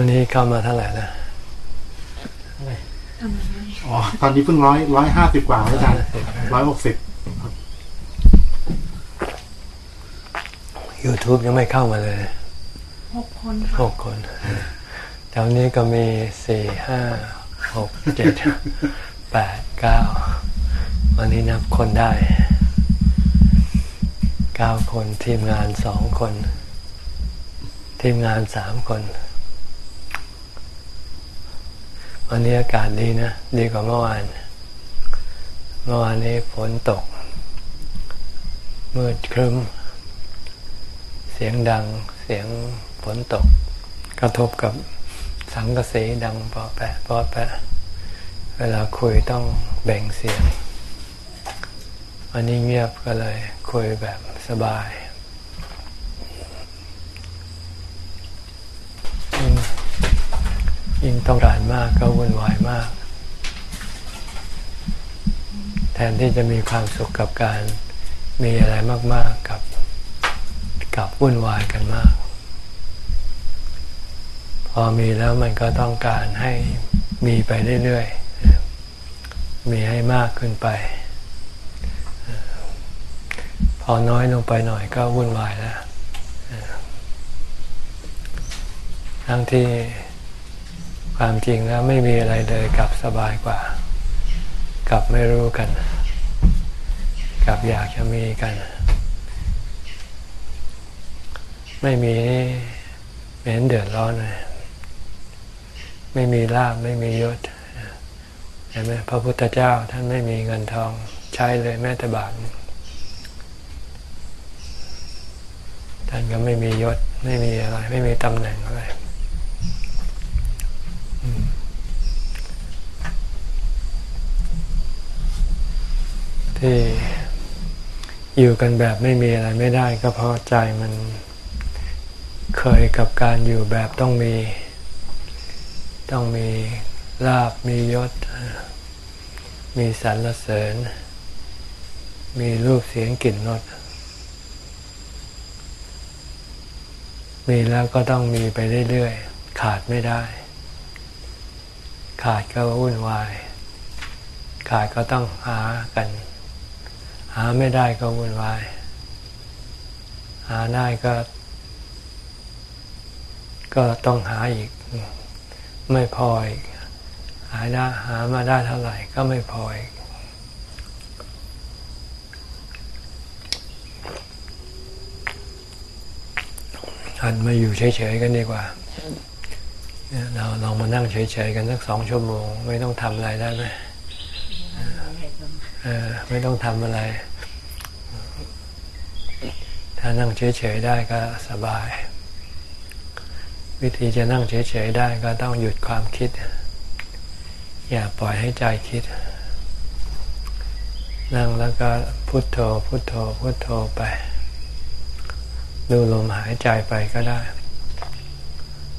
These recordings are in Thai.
วันนี้เข้ามาเท่าไหร่นะอ๋อ ตอนนี้เพิ่งร้อยร้อยห้าสิบกว่าอาจารย์ร้อยหกสิบ YouTube ยังไม่เข้ามาเลยหกคนหกคนแถวนี้ก็มีสี่ห้าหกเจ็ดแปดเก้าวันนี้นับคนได้เก้าคนทีมงานสองคน ทีมงานสามคน วันนี้อากาศดีนะ ดีกว่าเมื่อวาน เมื่อวานนี้ฝนตก มืดครึ้ม เสียงดัง เสียงฝนตก กระทบกับสังกะสีดังปอแปะปอแปะ เวลาคุยต้องแบ่งเสียง วันนี้เงียบก็เลยคุยแบบสบาย ยิ่งต้องการมากก็วุ่นวายมาก แทนที่จะมีความสุขกับการมีอะไรมาก ๆ กับกับวุ่นวายกันมาก พอมีแล้วมันก็ต้องการให้มีไปเรื่อยๆ มีให้มากขึ้นไป พอน้อยลงไปหน่อยก็วุ่นวายแล้วทั้งที่ ความจริงแล้วไม่มีอะไรเลยกับสบายกว่ากับไม่รู้กันกับอยากจะมีกัน ไม่มีเหม็นเดือดร้อนเลยไม่มีลาบไม่มียศเห็นไหมพระพุทธเจ้าท่านไม่มีเงินทองใช้เลยแม้แต่บาทท่านก็ไม่มียศไม่มีอะไร ไม่มีตำแหน่งอะไร ที่อยู่กันแบบไม่มีอะไรไม่ได้ ก็เพราะใจมันเคยกับการอยู่แบบต้องมี ต้องมีลาบมียศ มีสรรเสริญ มีรูปเสียงกลิ่นรสมีแล้วก็ต้องมีไปเรื่อยๆ ขาดไม่ได้ ขาดก็วุ่นวาย ขาดก็ต้องหากัน หาไม่ได้ก็วุ่นวาย หาได้ก็ ก็ต้องหาอีก ไม่พออีก หาได้หามาได้เท่าไหร่ก็ไม่พออีกหันมาอยู่เฉยๆกันดีกว่า เราลองมานั่งเฉยๆกันสักสองชั่วโมง ไม่ต้องทำอะไรได้ไหม ไม่ต้องทำอะไร ถ้านั่งเฉยๆได้ก็สบาย วิธีจะนั่งเฉยๆได้ก็ต้องหยุดความคิด อย่าปล่อยให้ใจคิด นั่งแล้วก็พุโทโธ พุโทโธ พุโทโธไป ดูลมหายใจไปก็ได้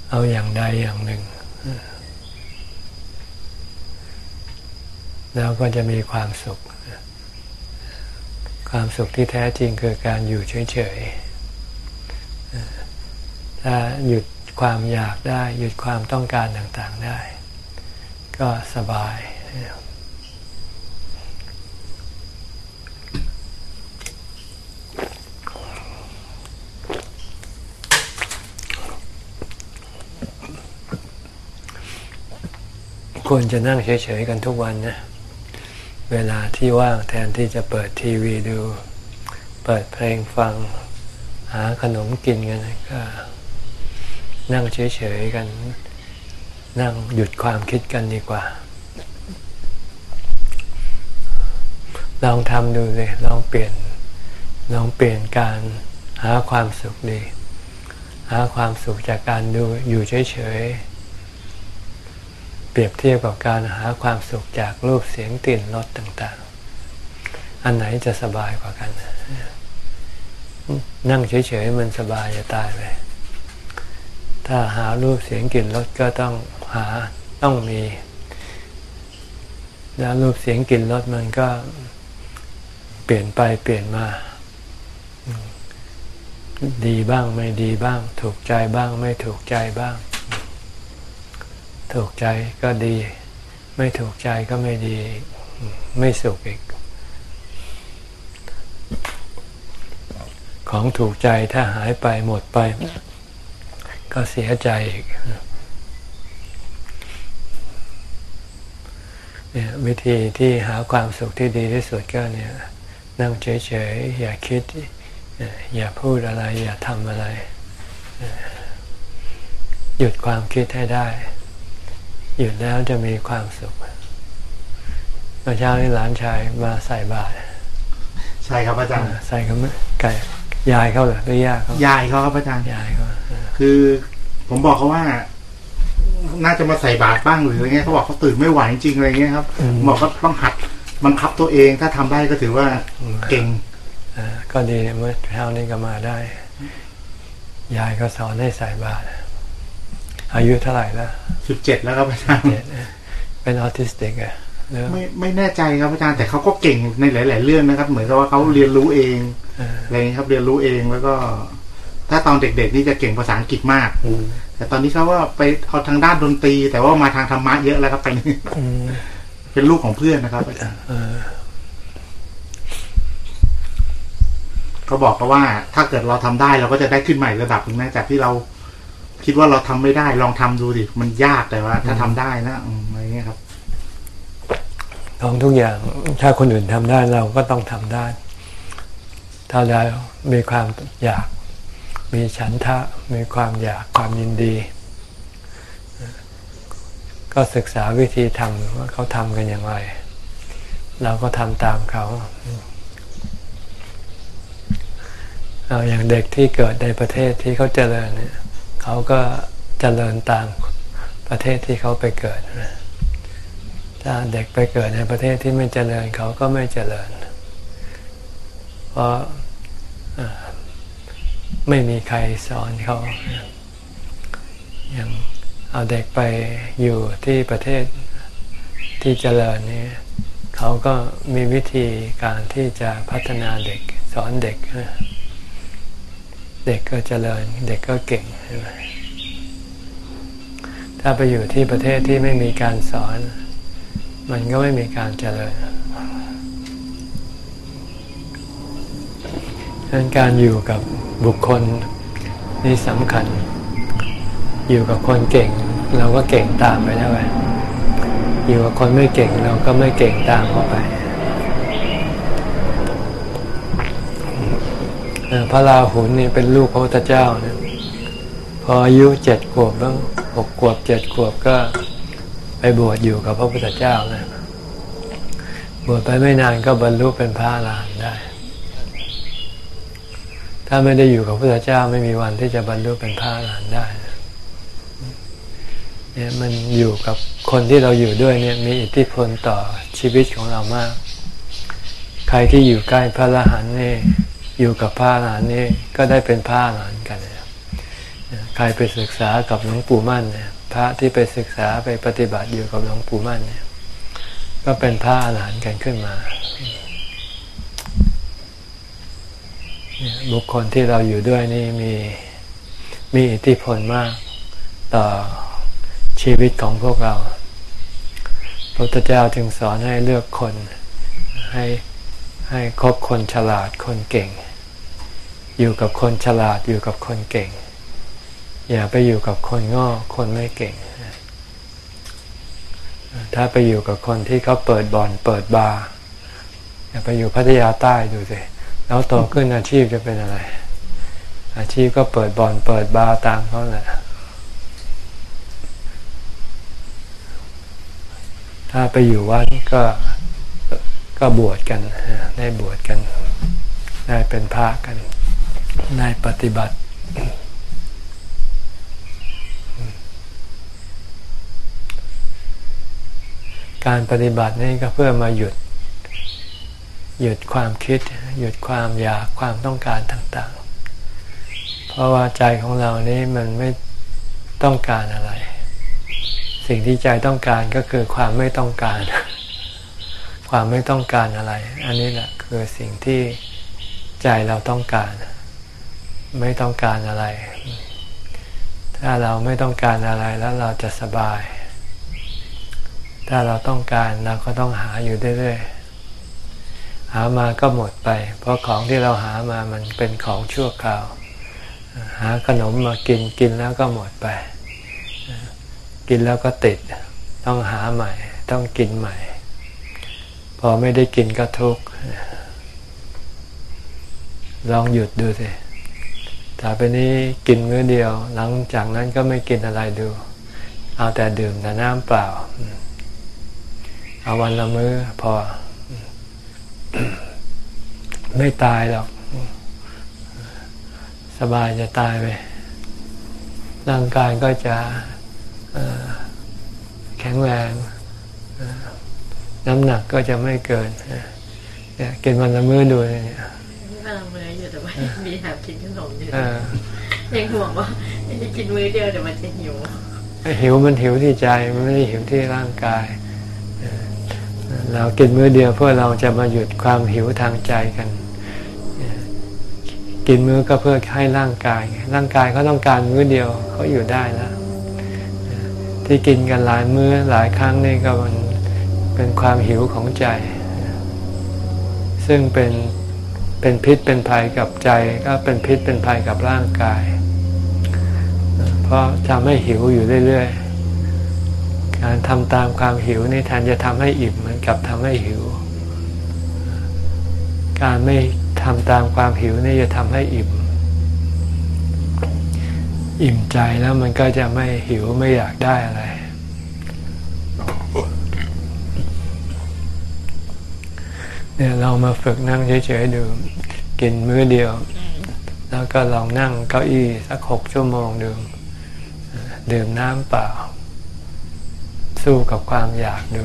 เอาอย่างใดอย่างหนึ่ง แล้วก็จะมีความสุข ความสุขที่แท้จริงคือการอยู่เฉยๆถ้าหยุดความอยากได้ หยุดความต้องการต่างๆได้ ก็สบาย ควรจะนั่งเฉยๆกันทุกวันนะ เวลาที่ว่างแทนที่จะเปิดทีวีดู เปิดเพลงฟัง หาขนมกินกันก็นั่งเฉยๆกัน นั่งหยุดความคิดกันดีกว่า ลองทำดูเลยลองเปลี่ยนลองเปลี่ยนการหาความสุขดี หาความสุขจากการดูอยู่เฉยๆ เปรียบเทียบกับการหาความสุขจากรูปเสียงกลิ่นรสต่างๆ อันไหนจะสบายกว่ากัน นั่งเฉยๆมันสบายจะตายไปถ้าหารูปเสียงกลิ่นรสก็ต้องหาต้องมี แล้วรูปเสียงกลิ่นรสมันก็เปลี่ยนไปเปลี่ยนมา ดีบ้างไม่ดีบ้าง ถูกใจบ้างไม่ถูกใจบ้าง ถูกใจก็ดี ไม่ถูกใจก็ไม่ดี ไม่สุขอีก ของถูกใจถ้าหายไปหมดไป ก็เสียใจอีกเนี่ยวิธีที่หาความสุขที่ดีที่สุดก็เนี่ยนั่งเฉยๆ อย่าคิด อย่าพูดอะไร อย่าทำอะไร หยุดความคิดให้ได้ หยุดแล้วจะมีความสุขเมื่อเช้านี้หลานชายมาใส่บาตรใช่ครับอาจารย์ใส่กับไก่ยายเขาเหรอหรือยาเขายายเขาครับอาจารย์ยายเขาเออคือผมบอกเขาว่า น่าจะมาใส่บาตรบ้างหรืออะไรเงี้ยเขาบอกเขาตื่นไม่ไหวจริงๆอะไรเงี้ยครับผมบอกเขาต้องหัดบังคับตัวเองถ้าทำได้ก็ถือว่าเก่งเออก็ดีเมื่อเช้านี้ก็มาได้ ยายก็สอนให้ใส่บาตร อายุเท่าไหร่แล้วสิบเจ็ดแล้วครับอาจารย์เจ็ดเป็นออทิสติกอะหรือไม่ไม่แน่ใจครับอาจารย์แต่เขาก็เก่งในหลาย ๆ เรื่องนะครับ เหมือนกับว่าเขาเรียนรู้เองเอออะไรเงี้ยครับ เรียนรู้เองแล้วก็ ถ้าตอนเด็ก ๆ นี่จะเก่งภาษาอังกฤษมากอืมแต่ตอนนี้เขาว่าไปเอาทางด้านดนตรี แต่ว่ามาทางธรรมะเยอะแล้วครับตอนนี้อืมเป็นลูกของเพื่อนนะครับอาจารย์เออเขาบอกเขาว่า ถ้าเกิดเราทำได้เราก็จะได้ขึ้นใหม่ระดับหนึ่งนะจากที่เรา คิดว่าเราทำไม่ได้ ลองทำดูดิมันยากแต่ว่า ถ้าทำได้นะอืมอะไรเงี้ยครับของทุกอย่าง ถ้าคนอื่นทำได้เราก็ต้องทำได้ ถ้าเรามีความอยาก มีฉันทะ มีความอยากความยินดี ก็ศึกษาวิธีทำว่าเขาทำกันอย่างไร เราก็ทำตามเขาเอาอย่างเด็กที่เกิดในประเทศที่เขาเจริญเนี่ย เขาก็เจริญตามประเทศที่เขาไปเกิดนะถ้าเด็กไปเกิดในประเทศที่ไม่เจริญเขาก็ไม่เจริญ เพราะไม่มีใครสอนเขา อย่างเอาเด็กไปอยู่ที่ประเทศที่เจริญนี่เขาก็มีวิธีการที่จะพัฒนาเด็กสอนเด็กนะ เด็กก็เจริญ เด็กก็เก่งใช่ไหมถ้าไปอยู่ที่ประเทศที่ไม่มีการสอน มันก็ไม่มีการเจริญดังนั้นการอยู่กับบุคคลนี่สำคัญ อยู่กับคนเก่ง เราก็เก่งตามไปได้ไหมอยู่กับคนไม่เก่งเราก็ไม่เก่งตามเข้าไป พระราหุลนี่เป็นลูกพระพุทธเจ้าเนี่ยพออายุเจ็ดขวบแล้วหกขวบเจ็ดขวบก็ไปบวชอยู่กับพระพุทธเจ้านะบวชไปไม่นานก็บรรลุเป็นพระอรหันต์ได้ ถ้าไม่ได้อยู่กับพระพุทธเจ้าไม่มีวันที่จะบรรลุเป็นพระอรหันต์ได้เนี่ยมันอยู่กับคนที่เราอยู่ด้วยเนี่ยมีอิทธิพลต่อชีวิตของเรามาก ใครที่อยู่ใกล้พระอรหันต์นี่ อยู่กับพระอรหันต์นี่ก็ได้เป็นพระอรหันต์กันนะใครไปศึกษากับหลวงปู่มั่นเนี่ยพระที่ไปศึกษาไปปฏิบัติอยู่กับหลวงปู่มั่นเนี่ย ก็เป็นพระอรหันต์กันขึ้นมาบุคคลที่เราอยู่ด้วยนี่มีมีอิทธิพลมากต่อชีวิตของพวกเรา พระพุทธเจ้าจึงสอนให้เลือกคนให้ให้คบคนฉลาดคนเก่ง อยู่กับคนฉลาดอยู่กับคนเก่ง อย่าไปอยู่กับคนโง่คนไม่เก่ง ถ้าไปอยู่กับคนที่เขาเปิดบ่อนเปิดบาร์อย่าไปอยู่พัทยาใต้ดูสิแล้วโตขึ้นอาชีพจะเป็นอะไร อาชีพก็เปิดบ่อนเปิดบาร์ตามเขาแหละถ้าไปอยู่วัดก็ก็บวชกันได้บวชกัน ได้เป็นพระกัน ได้ปฏิบัติ การปฏิบัตินี่ก็เพื่อมาหยุด หยุดความคิด หยุดความอยากความต้องการต่างๆ เพราะว่าใจของเรานี่มันไม่ต้องการอะไร สิ่งที่ใจต้องการก็คือความไม่ต้องการ ความไม่ต้องการอะไร อันนี้แหละคือสิ่งที่ใจเราต้องการ ไม่ต้องการอะไร ถ้าเราไม่ต้องการอะไรแล้วเราจะสบาย ถ้าเราต้องการเราก็ต้องหาอยู่เรื่อยๆหามาก็หมดไป เพราะของที่เราหามามันเป็นของชั่วคราว หาขนมมากินกินแล้วก็หมดไป กินแล้วก็ติด ต้องหาใหม่ ต้องกินใหม่ พอไม่ได้กินก็ทุกข์ลองหยุดดูสิ ต่อไปนี้กินมื้อเดียว หลังจากนั้นก็ไม่กินอะไรดู เอาแต่ดื่มแต่น้ำเปล่า เอาวันละมื้อพอ ไม่ตายหรอก สบายจะตายไปร่างกายก็จะแข็งแรงน้ำหนักก็จะไม่เกินกินวันละมื้อดูเนี่ยำลังมืออยู่แต่ว่ามีแอบกินขนมอยู่ยังห่วงว่าจะกินมื้อเดียวเดี๋ยวมันจะหิวหิวมันหิวที่ใจมันไม่ได้หิวที่ร่างกาย เรากินมื้อเดียวเพื่อเราจะมาหยุดความหิวทางใจกัน กินมื้อก็เพื่อให้ร่างกาย ร่างกายเขาต้องการมื้อเดียวเขาอยู่ได้แล้วที่กินกันหลายมื้อหลายครั้งนี่ก็มันเป็นความหิวของใจ ซึ่งเป็น เป็นพิษเป็นภัยกับใจ ก็เป็นพิษเป็นภัยกับร่างกาย เพราะทำให้หิวอยู่เรื่อยๆ การทำตามความหิวนี่แทนจะทำให้อิ่มเหมือนกับทำให้หิว การไม่ทำตามความหิวนี่จะทำให้อิ่ม อิ่มใจแล้วมันก็จะไม่หิวไม่อยากได้อะไร เนี่ยเรามาฝึกนั่งเฉยๆดูกินมื้อเดียว แล้วก็ลองนั่งเก้าอี้สักหกชั่วโมงดูดื่มน้ำเปล่า สู้กับความอยากดู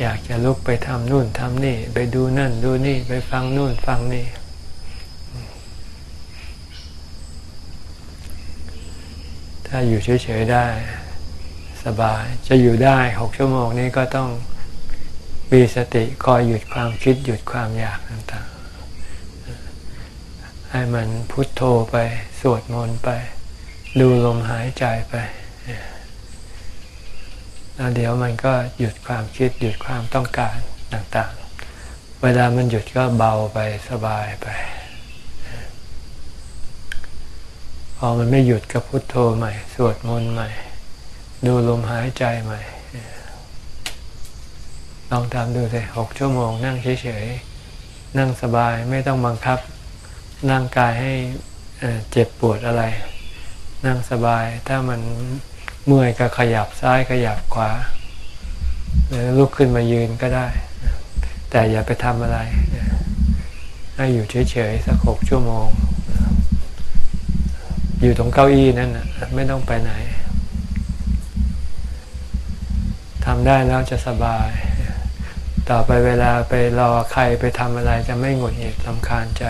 อยากจะลุกไปทำนู่นทำนี่ ไปดูนั่นดูนี่ ไปฟังนู่นฟังนี่ ถ้าอยู่เฉยๆได้ สบายจะอยู่ได้หกชั่วโมงนี้ก็ต้อง มีสติคอยหยุดความคิดหยุดความอยากต่างๆ ให้มันพุทโธไปสวดมนต์ไป ดูลมหายใจไปแล้วเดี๋ยวมันก็หยุดความคิดหยุดความต้องการต่างๆ เวลามันหยุดก็เบาไปสบายไป พอมันไม่หยุดก็พุทโธใหม่ สวดมนต์ใหม่ ดูลมหายใจใหม่ ลองทำดูสิหกชั่วโมงนั่งเฉยๆ นั่งสบายไม่ต้องบังคับนั่งกายให้เจ็บปวดอะไร นั่งสบายถ้ามันเมื่อยก็ขยับซ้ายขยับขวาหรือลุกขึ้นมายืนก็ได้ แต่อย่าไปทำอะไรให้อยู่เฉยๆสักหกชั่วโมง อยู่ตรงเก้าอี้นั่นนะไม่ต้องไปไหนทำได้แล้วจะสบาย ต่อไปเวลาไปรอใครไปทำอะไรจะไม่หงุดหงิดลำคาญใจ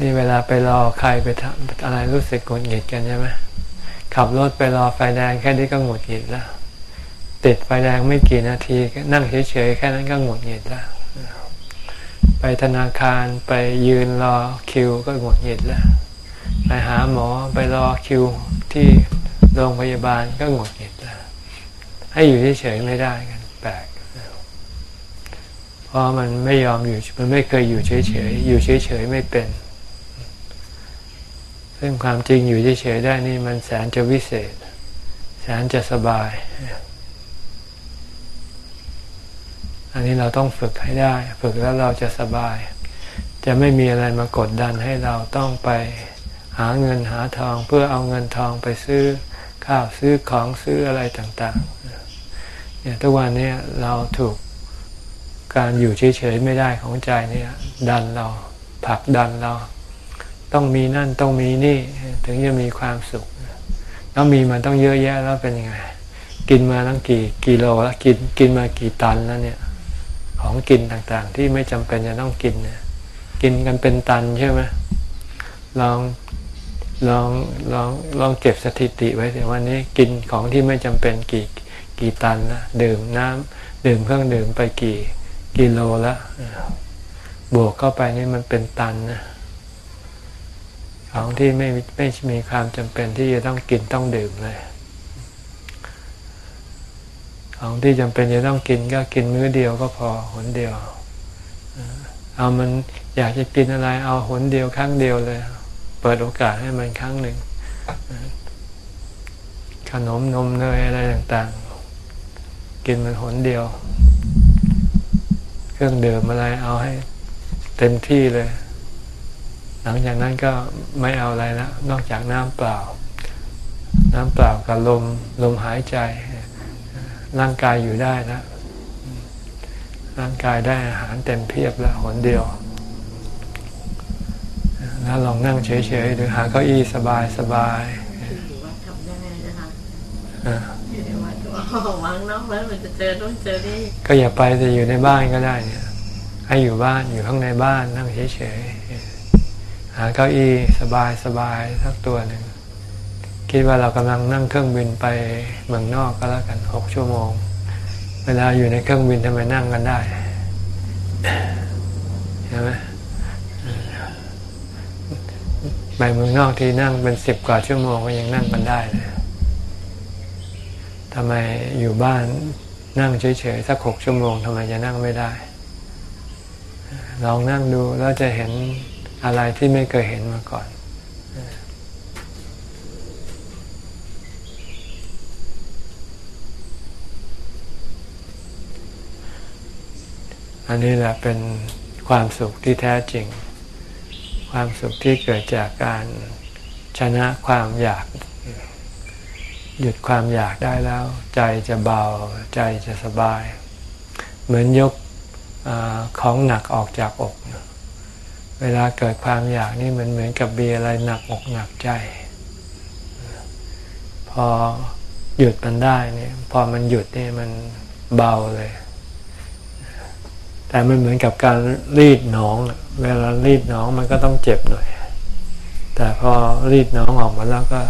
นี่เวลาไปรอใครไปทำอะไรรู้สึกหงุดหงิดกันใช่ไหมขับรถไปรอไฟแดงแค่นี้ก็หงุดหงิดแล้ว ติดไฟแดงไม่กี่นาทีนั่งเฉยๆแค่นั้นก็หงุดหงิดแล้ว ไปธนาคารไปยืนรอคิวก็หงุดหงิดแล้ว ไปหาหมอไปรอคิวที่โรงพยาบาลก็หงุดหงิดแล้ว ให้อยู่เฉยๆไม่ได้กันแปลก เพราะมันไม่ยอมอยู่มันไม่เคยอยู่เฉยๆอยู่เฉยๆไม่เป็น ซึ่งความจริงอยู่เฉยๆได้นี่มันแสนจะวิเศษ แสนจะสบาย อันนี้เราต้องฝึกให้ได้ ฝึกแล้วเราจะสบาย จะไม่มีอะไรมากดดันให้เราต้องไปหาเงินหาทองเพื่อเอาเงินทองไปซื้อข้าวซื้อของซื้ออะไรต่างๆเนี่ยทุกวันนี้เราถูก การอยู่เฉยๆไม่ได้ของใจเนี่ย ดันเราผลักดันเรา ต้องมีนั่นต้องมีนี่ ถึงจะมีความสุขแล้วมีมันต้องเยอะแยะแล้วเป็นยังไง กินมาตั้งกี่กิโลแล้วกินกินมากี่ตันแล้วเนี่ย ของกินต่างๆ ที่ไม่จำเป็นจะต้องกินเนี่ยกินกันเป็นตันใช่ไหมลองลองลองลองเก็บสถิติไว้สิวันนี้กินของที่ไม่จำเป็นกี่กี่ตันนะดื่มน้ำดื่มเครื่องดื่มไปกี่ กิโลละบวกเข้าไปนี่มันเป็นตันนะของที่ไม่ไม่มีความจำเป็นที่จะต้องกินต้องดื่มเลยของที่จำเป็นจะต้องกินก็กินมื้อเดียวก็พอหนเดียว เอามันอยากจะกินอะไร เอาหนเดียวครั้งเดียวเลย เปิดโอกาสให้มันครั้งหนึ่งขนมนมเนยอะไรต่างๆ กินมันหนเดียว ครื่องดื่มอะไรเอาให้เต็มที่เลย หลังจากนั้นก็ไม่เอาอะไรแล้วนอกจากน้ำเปล่า น้ำเปล่ากับลมลมหายใจ ร่างกายอยู่ได้นะ ร่างกายได้อาหารเต็มเพียบแล้วหนเดียว แล้วลองนั่งเฉยๆหรือหาเก้าอี้สบายสบายอยู่วัดทำได้นะคะ อยู่ในวัดก็วางนอกแล้วมันจะเจอต้องเจอนี่ก็อย่าไปแต่อยู่ในบ้านก็ได้เนี่ยให้อยู่บ้านอยู่ข้างในบ้านนั่งเฉยๆหาเก้าอี้สบายสบายสักตัวหนึ่งคิดว่าเรากำลังนั่งเครื่องบินไปเมืองนอกก็แล้วกันหกชั่วโมง เวลาอยู่ในเครื่องบินทำไมนั่งกันได้ใช่ไหมไปเมืองนอกที่นั่งเป็นสิบกว่าชั่วโมงก็ยังนั่งกันได้เลย ทำไมอยู่บ้านนั่งเฉยๆสักหกชั่วโมงทำไมจะนั่งไม่ได้ ลองนั่งดูแล้วจะเห็นอะไรที่ไม่เคยเห็นมาก่อน อันนี้แหละเป็นความสุขที่แท้จริง ความสุขที่เกิดจากการชนะความอยาก หยุดความอยากได้แล้ว ใจจะเบาใจจะสบาย เหมือนยกอของหนักออกจากอก เวลาเกิดความอยากนี่มันเหมือนกับเบียอะไรหนักอกหนักใจ พอหยุดมันได้เนี่ยพอมันหยุดนี่มันเบาเลย แต่มันเหมือนกับการรีดน้อง เวลารีดน้องมันก็ต้องเจ็บหน่อย แต่พอรีดน้องออกมาแล้วก็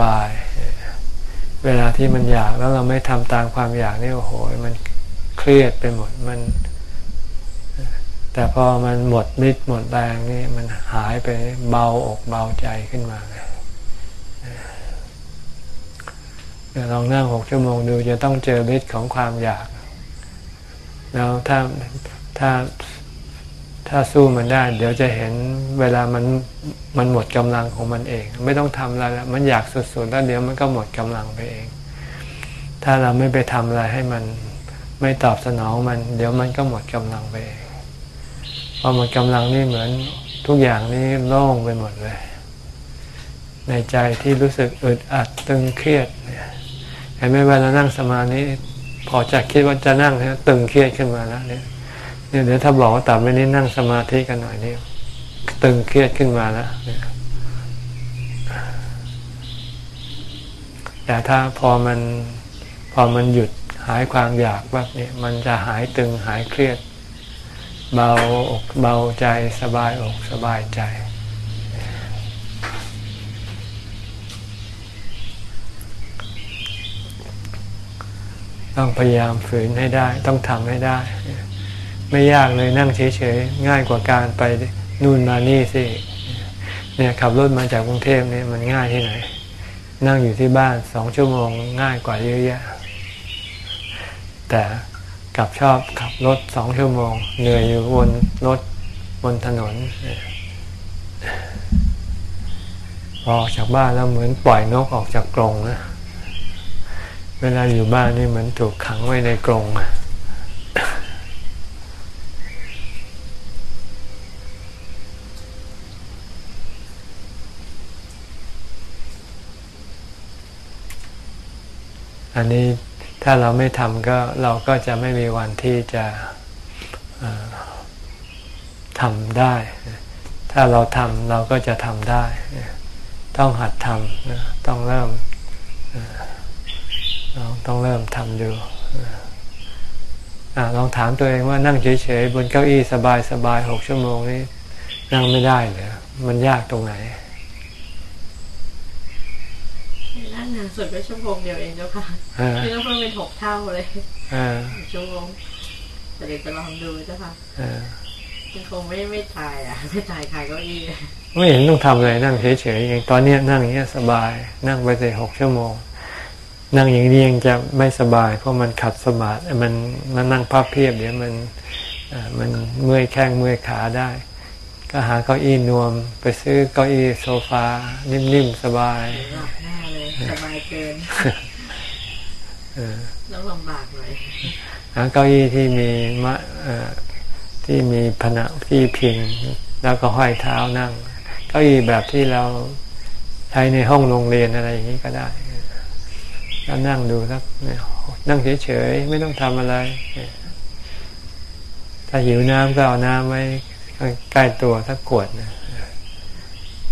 บาย เวลาที่มันอยากแล้วเราไม่ทำตามความอยากนี่โอ้โหมันเครียดไปหมดมัน แต่พอมันหมดฤทธิ์หมดแรงนี่มันหายไปเบาอกเบาใจขึ้นมาเลยลองนั่งหกชั่วโมงดูจะต้องเจอฤทธิ์ของความอยาก แล้วถ้าถ้า ถ้าสู้มันได้ เดี๋ยวจะเห็นเวลามันมันหมดกำลังของมันเอง ไม่ต้องทำอะไรแล้วมันอยากสุดๆแล้วเดี๋ยวมันก็หมดกำลังไปเอง ถ้าเราไม่ไปทำอะไรให้มันไม่ตอบสนองมัน เดี๋ยวมันก็หมดกำลังไปเองพอหมดกำลังนี่เหมือนทุกอย่างนี่โล่งไปหมดเลย ในใจที่รู้สึกอึดอัดตึงเครียดเห็นไหมเวลานั่งสมาธิพอจะคิดว่าจะนั่งนะตึงเครียดขึ้นมาแล้วเนี่ย เนี่ยเดี๋ยวถ้าบอกว่าต่อไปนี้นั่งสมาธิกันหน่อยนี่ตึงเครียดขึ้นมาแล้วแต่ถ้าพอมันพอมันหยุดหายความอยากแบบนี้มันจะหายตึงหายเครียด เบาอกเบาใจสบายอกสบายใจ ต้องพยายามฝืนให้ได้ ต้องทำให้ได้ ไม่ยากเลยนั่งเฉยๆง่ายกว่าการไปนู่นมานี่สิเนี่ยขับรถมาจากกรุงเทพเนี่ยมันง่ายที่ไหน นั่งอยู่ที่บ้านสองชั่วโมงง่ายกว่าเยอะแยะแต่กลับชอบขับรถสองชั่วโมง เหนื่อยอยู่บนรถบนถนนพอออกจากบ้านแล้วเหมือนปล่อยนกออกจากกรงนะเวลาอยู่บ้านนี่เหมือนถูกขังไว้ในกรงอัันนี้ถ้าเราไม่ทำก็เราก็จะไม่มีวันที่จะทำได้ ถ้าเราทำเราก็จะทำได้ ต้องหัดทำต้องเริ่มลองต้องเริ่มทำดูอลองถามตัวเองว่านั่งเฉยๆบนเก้าอี้สบายๆหกชั่วโมงนี้ นั่งไม่ได้เลยมันยากตรงไหน นั่งนานสุดไปชั่วโมงเดียวเองเจ้าค่ะไม่ต้องเพิ่มเป็นหกเท่าเลยชั่วโมงแต่เดี๋ยวจะลองดูเจ้าค่ะยังคงไม่ไม่ตายอะไม่ตายคายเก้าอี้ไม่เห็นต้องทำเลยนั่งเฉยๆอย่างตอนนี้นั่งอย่างเงี้ยสบาย นั่งไปเลยหกชั่วโมง นั่งอย่างนี้ยังจะไม่สบาย เพราะมันขัดสมาธิมันมันนั่งพับเพียบเดี๋ยวมันมันเมื่อยแข้งเมื่อยขาได้ ก็หาเก้าอี้นวม ไปซื้อเก้าอี้โซฟา นิ่มๆ สบายหลับหน้าเลยสบายเกินแล้วลำบากเลยหาเก้าอี้ที่มีมะที่มีผนังที่พิง แล้วก็ห้อยเท้านั่ง เก้าอี้แบบที่เราใช้ในห้องโรงเรียนอะไรอย่างนี้ก็ได้ก็นั่งดูสักนั่งเฉยๆไม่ต้องทำอะไร ถ้าหิวน้ำก็เอาน้ำไว้ ใกล้ตัวสักขวดนะ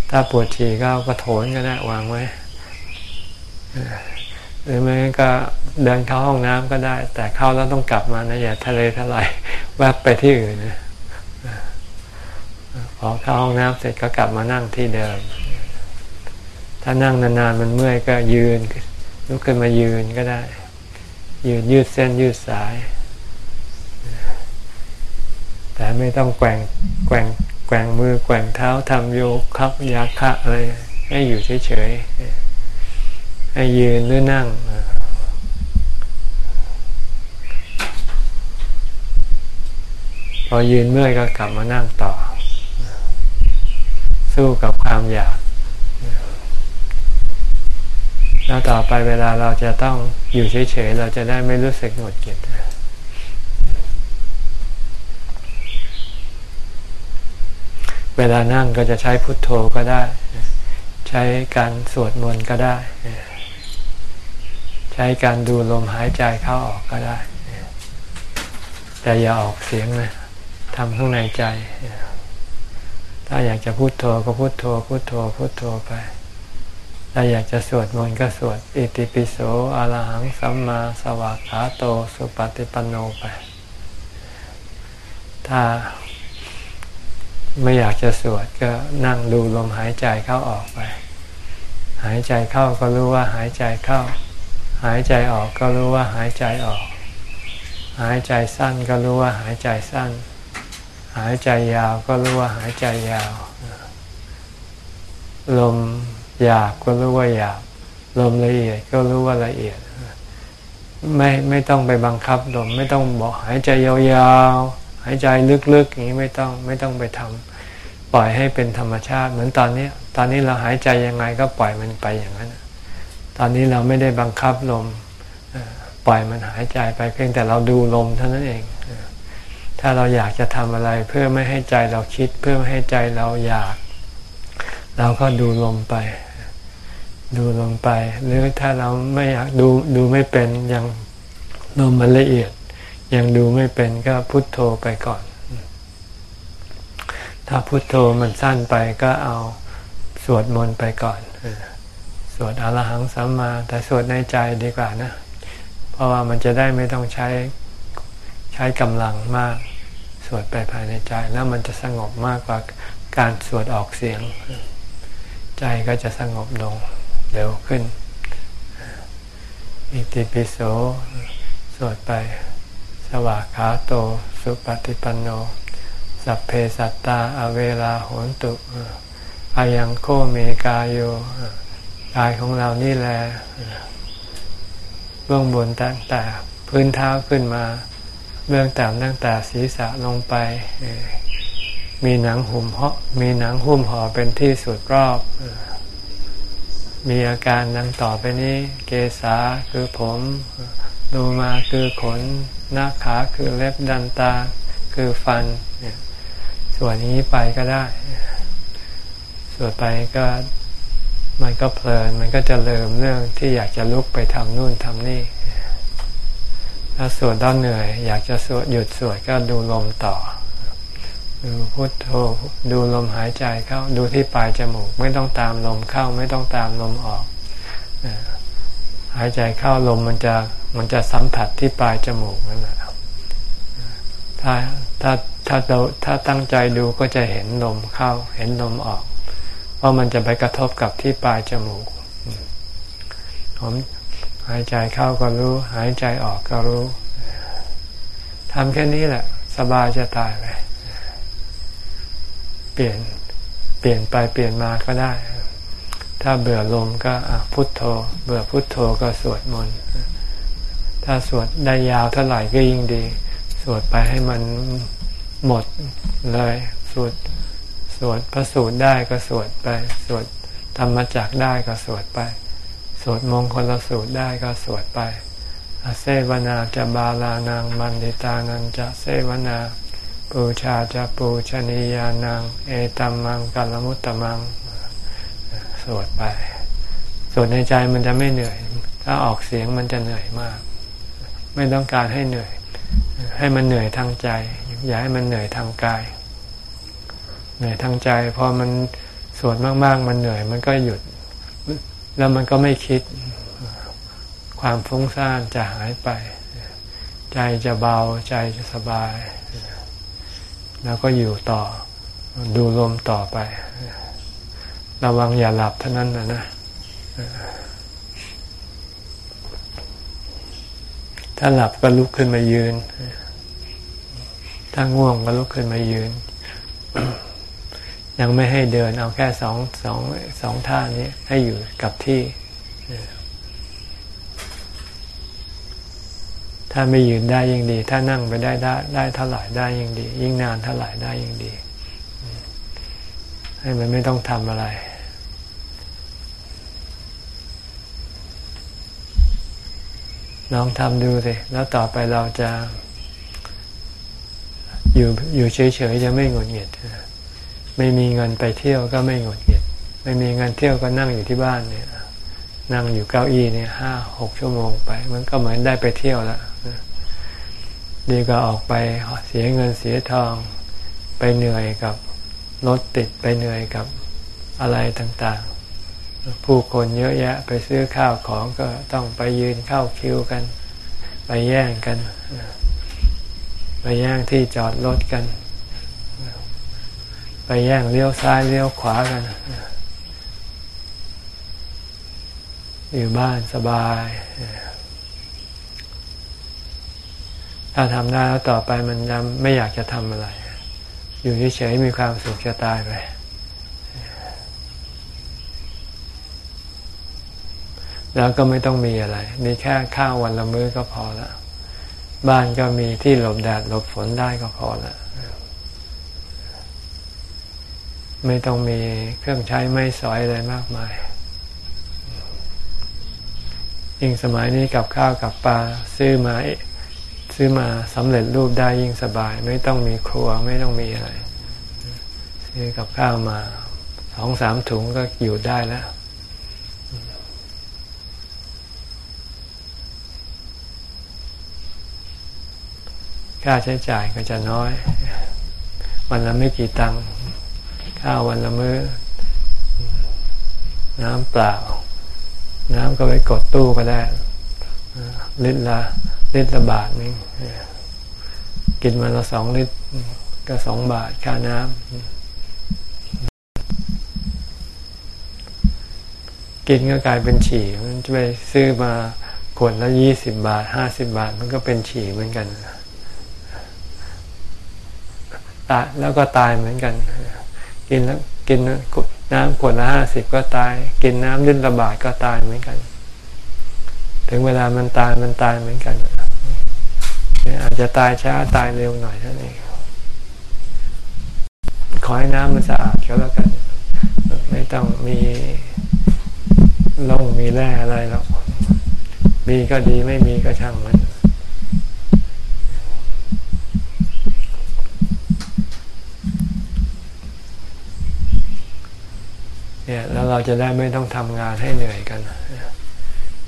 ถ้าปวดฉี่ก็กระโถนก็ได้วางไว้หรือไม่ก็เดินเข้าห้องน้ำก็ได้ แต่เข้าแล้วต้องกลับมานะอย่าทะเลทลายแวบไปที่อื่นนะพอเข้าห้องน้ำเสร็จก็กลับมานั่งที่เดิม ถ้านั่งนานๆมันเมื่อยก็ยืนลุกขึ้นมายืนก็ได้ ยืนยืดเส้นยืดสาย แต่ไม่ต้องแกว่งแกว่งแกว่งมือแกว่งเท้าทำโยกครับยาคะอะไรให้อยู่เฉยๆให้ยืนหรือนั่งพอยืนเมื่อยก็กลับมานั่งต่อ สู้กับความอยาก แล้วต่อไปเวลาเราจะต้องอยู่เฉยๆ เราจะได้ไม่รู้สึกหงุดหงิด เวลานั่งก็จะใช้พุทโธก็ได้ ใช้การสวดมนต์ก็ได้ ใช้การดูลมหายใจเข้าออกก็ได้ แต่อย่าออกเสียงนะทำข้างในใจ ถ้าอยากจะพุโทโธก็พุโทโธพุโทโธพุโทโธไป ถ้าอยากจะสวดมนต์ก็สวดอิติปิโสอาลหังสัมมาสวากขาโต สุปฏิปันโนไป ถ้า ไม่อยากจะสวดก็นั่งดูลมหายใจเข้าออกไป หายใจเข้าก็รู้ว่าหายใจเข้า หายใจออกก็รู้ว่าหายใจออก หายใจสั้นก็รู้ว่าหายใจสั้น หายใจยาวก็รู้ว่าหายใจยาว ลมหยาบก็รู้ว่าหยาบ ลมละเอียดก็รู้ว่าละเอียด ไม่ไม่ต้องไปบังคับลมไม่ต้องบอกหายใจยาวๆ หายใจลึกๆอย่างนี้ไม่ต้องไม่ต้องไปทำปล่อยให้เป็นธรรมชาติ เหมือนตอนนี้ตอนนี้เราหายใจยังไงก็ปล่อยมันไปอย่างนั้น ตอนนี้เราไม่ได้บังคับลมปล่อยมันหายใจไปเพียงแต่เราดูลมเท่านั้นเอง ถ้าเราอยากจะทำอะไรเพื่อไม่ให้ใจเราคิด เพื่อไม่ให้ใจเราอยาก เราก็ดูลมไป ดูลงไป หรือถ้าเราไม่อยากดูดูไม่เป็นยังลมมันละเอียด ยังดูไม่เป็นก็พุทโธไปก่อน ถ้าพุทโธมันสั้นไปก็เอาสวดมนต์ไปก่อนสวดอรหังสัมมา แต่สวดในใจดีกว่านะ เพราะว่ามันจะได้ไม่ต้องใช้ใช้กำลังมาก สวดไปภายในใจแล้วมันจะสงบมากกว่าการสวดออกเสียง ใจก็จะสงบลงเร็วขึ้นอิติปิโสสวดไป สวากขาโต สุปฏิปันโน สัพเพสัตตาอเวลาโหนตุอายังโคเมกายโยกายของเรานี่แหละเบื้องบนตั้งแต่พื้นเท้าขึ้นมา เบื้องต่ำตั้งแต่ศีรษะลงไป มีหนังหุ่มห่อมีหนังหุ้มห่อเป็นที่สุดรอบมีอาการดังต่อไปนี้ เกษาคือผม ดูมาคือขน หน้าขาคือเล็บดันตาคือฟัน ส่วนนี้ไปก็ได้ ส่วนไปก็มันก็เพลิน มันก็จะเริ่มเรื่องที่อยากจะลุกไปทำนู่นทำนี่ถ้าสวดด้านเหนื่อย อยากจะสวดหยุดสวดก็ดูลมต่อ ดูพุทโธดูลมหายใจเข้าดูที่ปลายจมูก ไม่ต้องตามลมเข้า ไม่ต้องตามลมออกหายใจเข้าลมมันจะมันจะสัมผัสที่ปลายจมูกนั่นแหละถ้าถ้าถ้าเราถ้าตั้งใจดูก็จะเห็นลมเข้า เห็นลมออก เพราะมันจะไปกระทบกับที่ปลายจมูกผมหายใจเข้าก็รู้ หายใจออกก็รู้ทำแค่นี้แหละ สบายจะตายไปเปลี่ยนเปลี่ยนไปเปลี่ยนมาก็ได้ ถ้าเบื่อลมก็พุทโธ เบื่อพุทโธก็สวดมนต์ ถ้าสวดได้ยาวเท่าไหร่ก็ยิ่งดี สวดไปให้มันหมดเลย สวดสวดพระสูตรได้ก็สวดไป สวดธรรมจักได้ก็สวดไป สวดมงคลสูตรได้ก็สวดไปเสวนาจะบาลานังมันดิตานันจะเสวนาปูชาจะปูชนียานังเอตัมมังกัลมุตตมัง สวดไป สวดในใจมันจะไม่เหนื่อย ถ้าออกเสียงมันจะเหนื่อยมาก ไม่ต้องการให้เหนื่อย ให้มันเหนื่อยทางใจ อย่าให้มันเหนื่อยทางกาย เหนื่อยทางใจพอมันสวดมาก ๆ มันเหนื่อย มันก็หยุด แล้วมันก็ไม่คิด ความฟุ้งซ่านจะหายไป ใจจะเบาใจจะสบาย แล้วก็อยู่ต่อดูลมต่อไป ระวังอย่าหลับเท่านั้นนะนะ ถ้าหลับก็ลุกขึ้นมายืน ถ้าง่วงก็ลุกขึ้นมายืน ยังไม่ให้เดินเอาแค่สองสองสองท่านี้ให้อยู่กับที่ ถ้าไม่ยืนได้ยิ่งดี ถ้านั่งไปได้ได้ได้เท่าไหร่ได้ยิ่งดี ยิ่งนานเท่าไหร่ได้ยิ่งดี ให้มันไม่ต้องทำอะไร ลองทำดูสิ แล้วต่อไปเราจะอยู่อยู่เฉยๆจะไม่หงุดหงิดไม่มีเงินไปเที่ยวก็ไม่หงุดหงิด ไม่มีเงินเที่ยวก็นั่งอยู่ที่บ้านเนี่ย นั่งอยู่เก้าอี้เนี่ยห้าหกชั่วโมงไป มันก็เหมือนได้ไปเที่ยวล้วดีกว่าออกไปเสียเงินเสียทอง ไปเหนื่อยกับรถติดไปเหนื่อยกับอะไรต่างๆ ผู้คนเยอะแยะไปซื้อข้าวของก็ต้องไปยืนเข้าคิวกัน ไปแย่งกัน ไปแย่งที่จอดรถกัน ไปแย่งเลี้ยวซ้ายเลี้ยวขวากัน อยู่บ้านสบาย ถ้าทำได้แล้วต่อไปมันจะไม่อยากจะทำอะไร อยู่เฉยๆมีความสุขจะตายไป แล้วก็ไม่ต้องมีอะไรมีแค่ข้าววันละมื้อก็พอละบ้านก็มีที่หลบแดดหลบฝนได้ก็พอละไม่ต้องมีเครื่องใช้ไม่สอยอะไรมากมายยิ่งสมัยนี้กับข้าวกับปลาซื้อมาซื้อมาสำเร็จรูปได้ยิ่งสบาย ไม่ต้องมีครัวไม่ต้องมีอะไร ซื้อกับข้าวมาสองสามถุงก็อยู่ได้แล้ว ค่าใช้จ่ายก็จะน้อย วันละไม่กี่ตังค์ข้าววันละมือ้อ น้ำเปล่า น้ำก็ไปกดตู้ก็ได้ลิตรละลิตรละบาทนี่กินมาละสองลิตรก็สองบาทค่าน้ำกินก็กลายเป็นฉี่ มันจะไปซื้อมาขวดละยี่สิบบาทห้าสิบบาท มันก็เป็นฉี่เหมือนกัน ตายแล้วก็ตายเหมือนกัน กินแล้วกินน้ำขวดละห้าสิบก็ตาย กินน้ำลิตระบาทก็ตายเหมือนกัน ถึงเวลามันตายมันตายเหมือนกันอาจจะตายช้าตายเร็วหน่อยเท่านี้นเองขอให้น้ำมันสะอาดก็แล้วกัน ไม่ต้องมีลงมีแร่อะไรหรอกมีก็ดีไม่มีก็ช่างมัน เนี่ยแล้วเราจะได้ไม่ต้องทำงานให้เหนื่อยกัน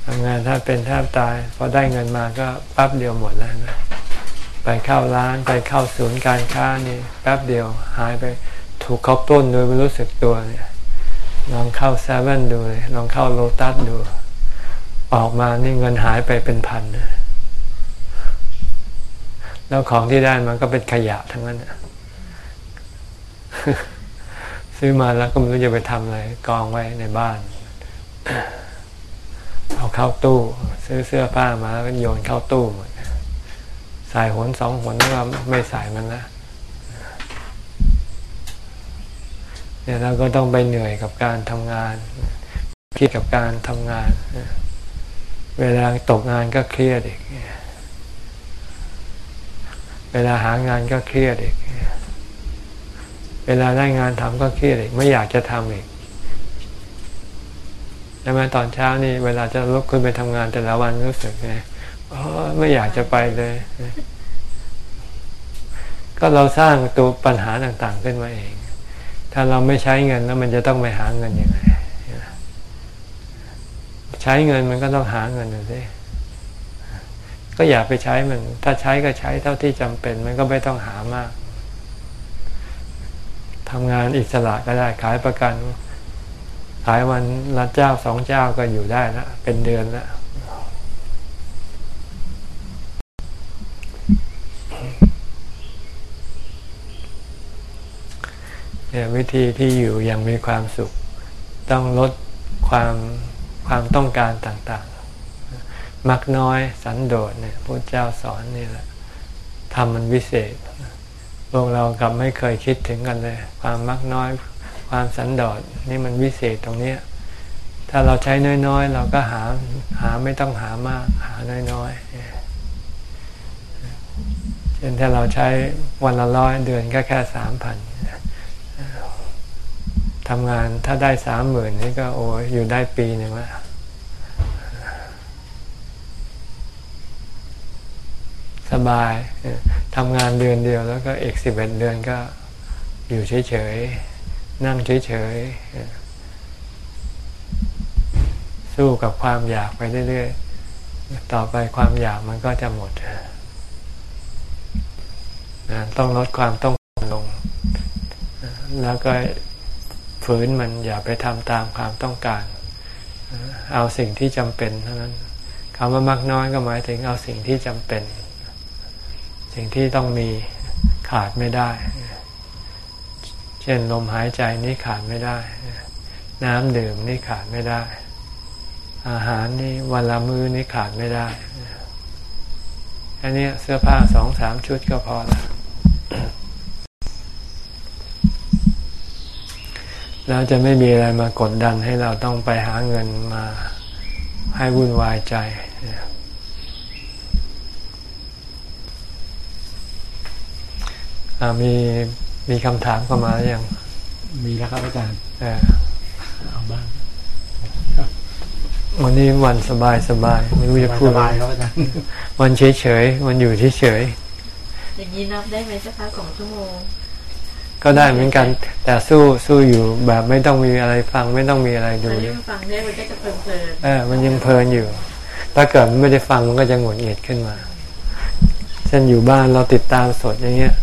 ทำงานถ้าเป็นแทบตายพอได้เงินมาก็ปั๊บเดียวหมดแล้วนะไปเข้าร้านไปเข้าศูนย์การค้านี่แป๊บเดียวหายไปถูกเขาต้นโดยไม่รู้สึกตัวเนี่ยลองเข้าเซเว่นดูเลยลองเข้าโลตัสดู ออกมานี่เงินหายไปเป็นพันแล้วของที่ได้มันก็เป็นขยะทั้งนั้น ซื้อมาแล้วก็ไม่รู้จะไปทำอะไรกองไว้ในบ้าน เอาเข้าตู้ ซื้อเสื้อผ้ามาแล้วก็โยนเข้าตู้หมดใส่หนสองหนแล้วก็ไม่ใส่มันละเนี่ยเราก็ต้องไปเหนื่อยกับการทำงานเครียดกับการทำงาน เวลาตกงานก็เครียดอีก เวลาหางานก็เครียดอีก เวลาได้งานทำก็เครียดอีกไม่อยากจะทำอีกใช่ไหมตอนเช้านี่เวลาจะลุกขึ้นไปทำงานแต่ละวันรู้สึกไงไม่อยากจะไปเลย ก็เราสร้างตัวปัญหาต่างๆขึ้นมาเอง ถ้าเราไม่ใช้เงินแล้วมันจะต้องไปหาเงินยังไงใช้เงินมันก็ต้องหาเงินดูสิก็อย่าไปใช้มัน ถ้าใช้ก็ใช้เท่าที่จำเป็น มันก็ไม่ต้องหามาก ทำงานอิสระก็ได้ขายประกัน ขายวันละเจ้าสองเจ้าก็อยู่ได้ละเป็นเดือนละเนี่ยวิธีที่อยู่อย่างมีความสุข ต้องลดความความต้องการต่างๆ มักน้อยสันโดษเนี่ยพระเจ้าสอนนี่แหละทำมันวิเศษ พวกเรากับไม่เคยคิดถึงกันเลย ความมักน้อยความสันโดษนี่มันวิเศษตรงนี้ถ้าเราใช้น้อยๆ เราก็หาหาไม่ต้องหามาก หาน้อยๆเช่นถ้าเราใช้วันละร้อยเดือนก็แค่สามพันทำงานถ้าได้สามหมื่นนี่ก็โอ้ยอยู่ได้ปีหนึ่งแล้ว สบายทำงานเดือนเดียวแล้วก็อีกสิบเอ็ดเดือนก็อยู่เฉยๆ นั่งเฉยๆ สู้กับความอยากไปเรื่อยๆ ต่อไปความอยากมันก็จะหมดต้องลดความต้องลง แล้วก็ฝืนมันอย่าไปทำตามความต้องการ เอาสิ่งที่จำเป็นเท่านั้นคำว่ามักน้อยก็หมายถึงเอาสิ่งที่จำเป็น สิ่งที่ต้องมีขาดไม่ได้ เช่นลมหายใจนี่ขาดไม่ได้ น้ำดื่มนี่ขาดไม่ได้ อาหารนี่วันละมือนี่ขาดไม่ได้อันนี้เสื้อผ้าสองสามชุดก็พอแล้วแล้วจะไม่มีอะไรมากดดันให้เราต้องไปหาเงินมาให้วุ่นวายใจ มีมีคำถามเข้ามาหรือยัง มีแล้วครับอาจารย์เอาบ้างวันนี้วันสบายสบายไม่รู้จะพูดอะไรครับอาจารย์วันเฉยเฉยวันอยู่เฉยเฉยอย่างนี้นับได้ไหมสักพักสองชั่วโมง ก็ได้เหมือนกัน แต่สู้สู้อยู่แบบไม่ต้องมีอะไรฟังไม่ต้องมีอะไรดูนี่ฟังได้มันก็จะเพลินเพลินเออมันยังเพลินอยู่ ถ้าเกิดไม่ได้ฟังมันก็จะหงุดหงิดขึ้นมาเช่นอยู่บ้านเราติดตามสดอย่างเงี้ย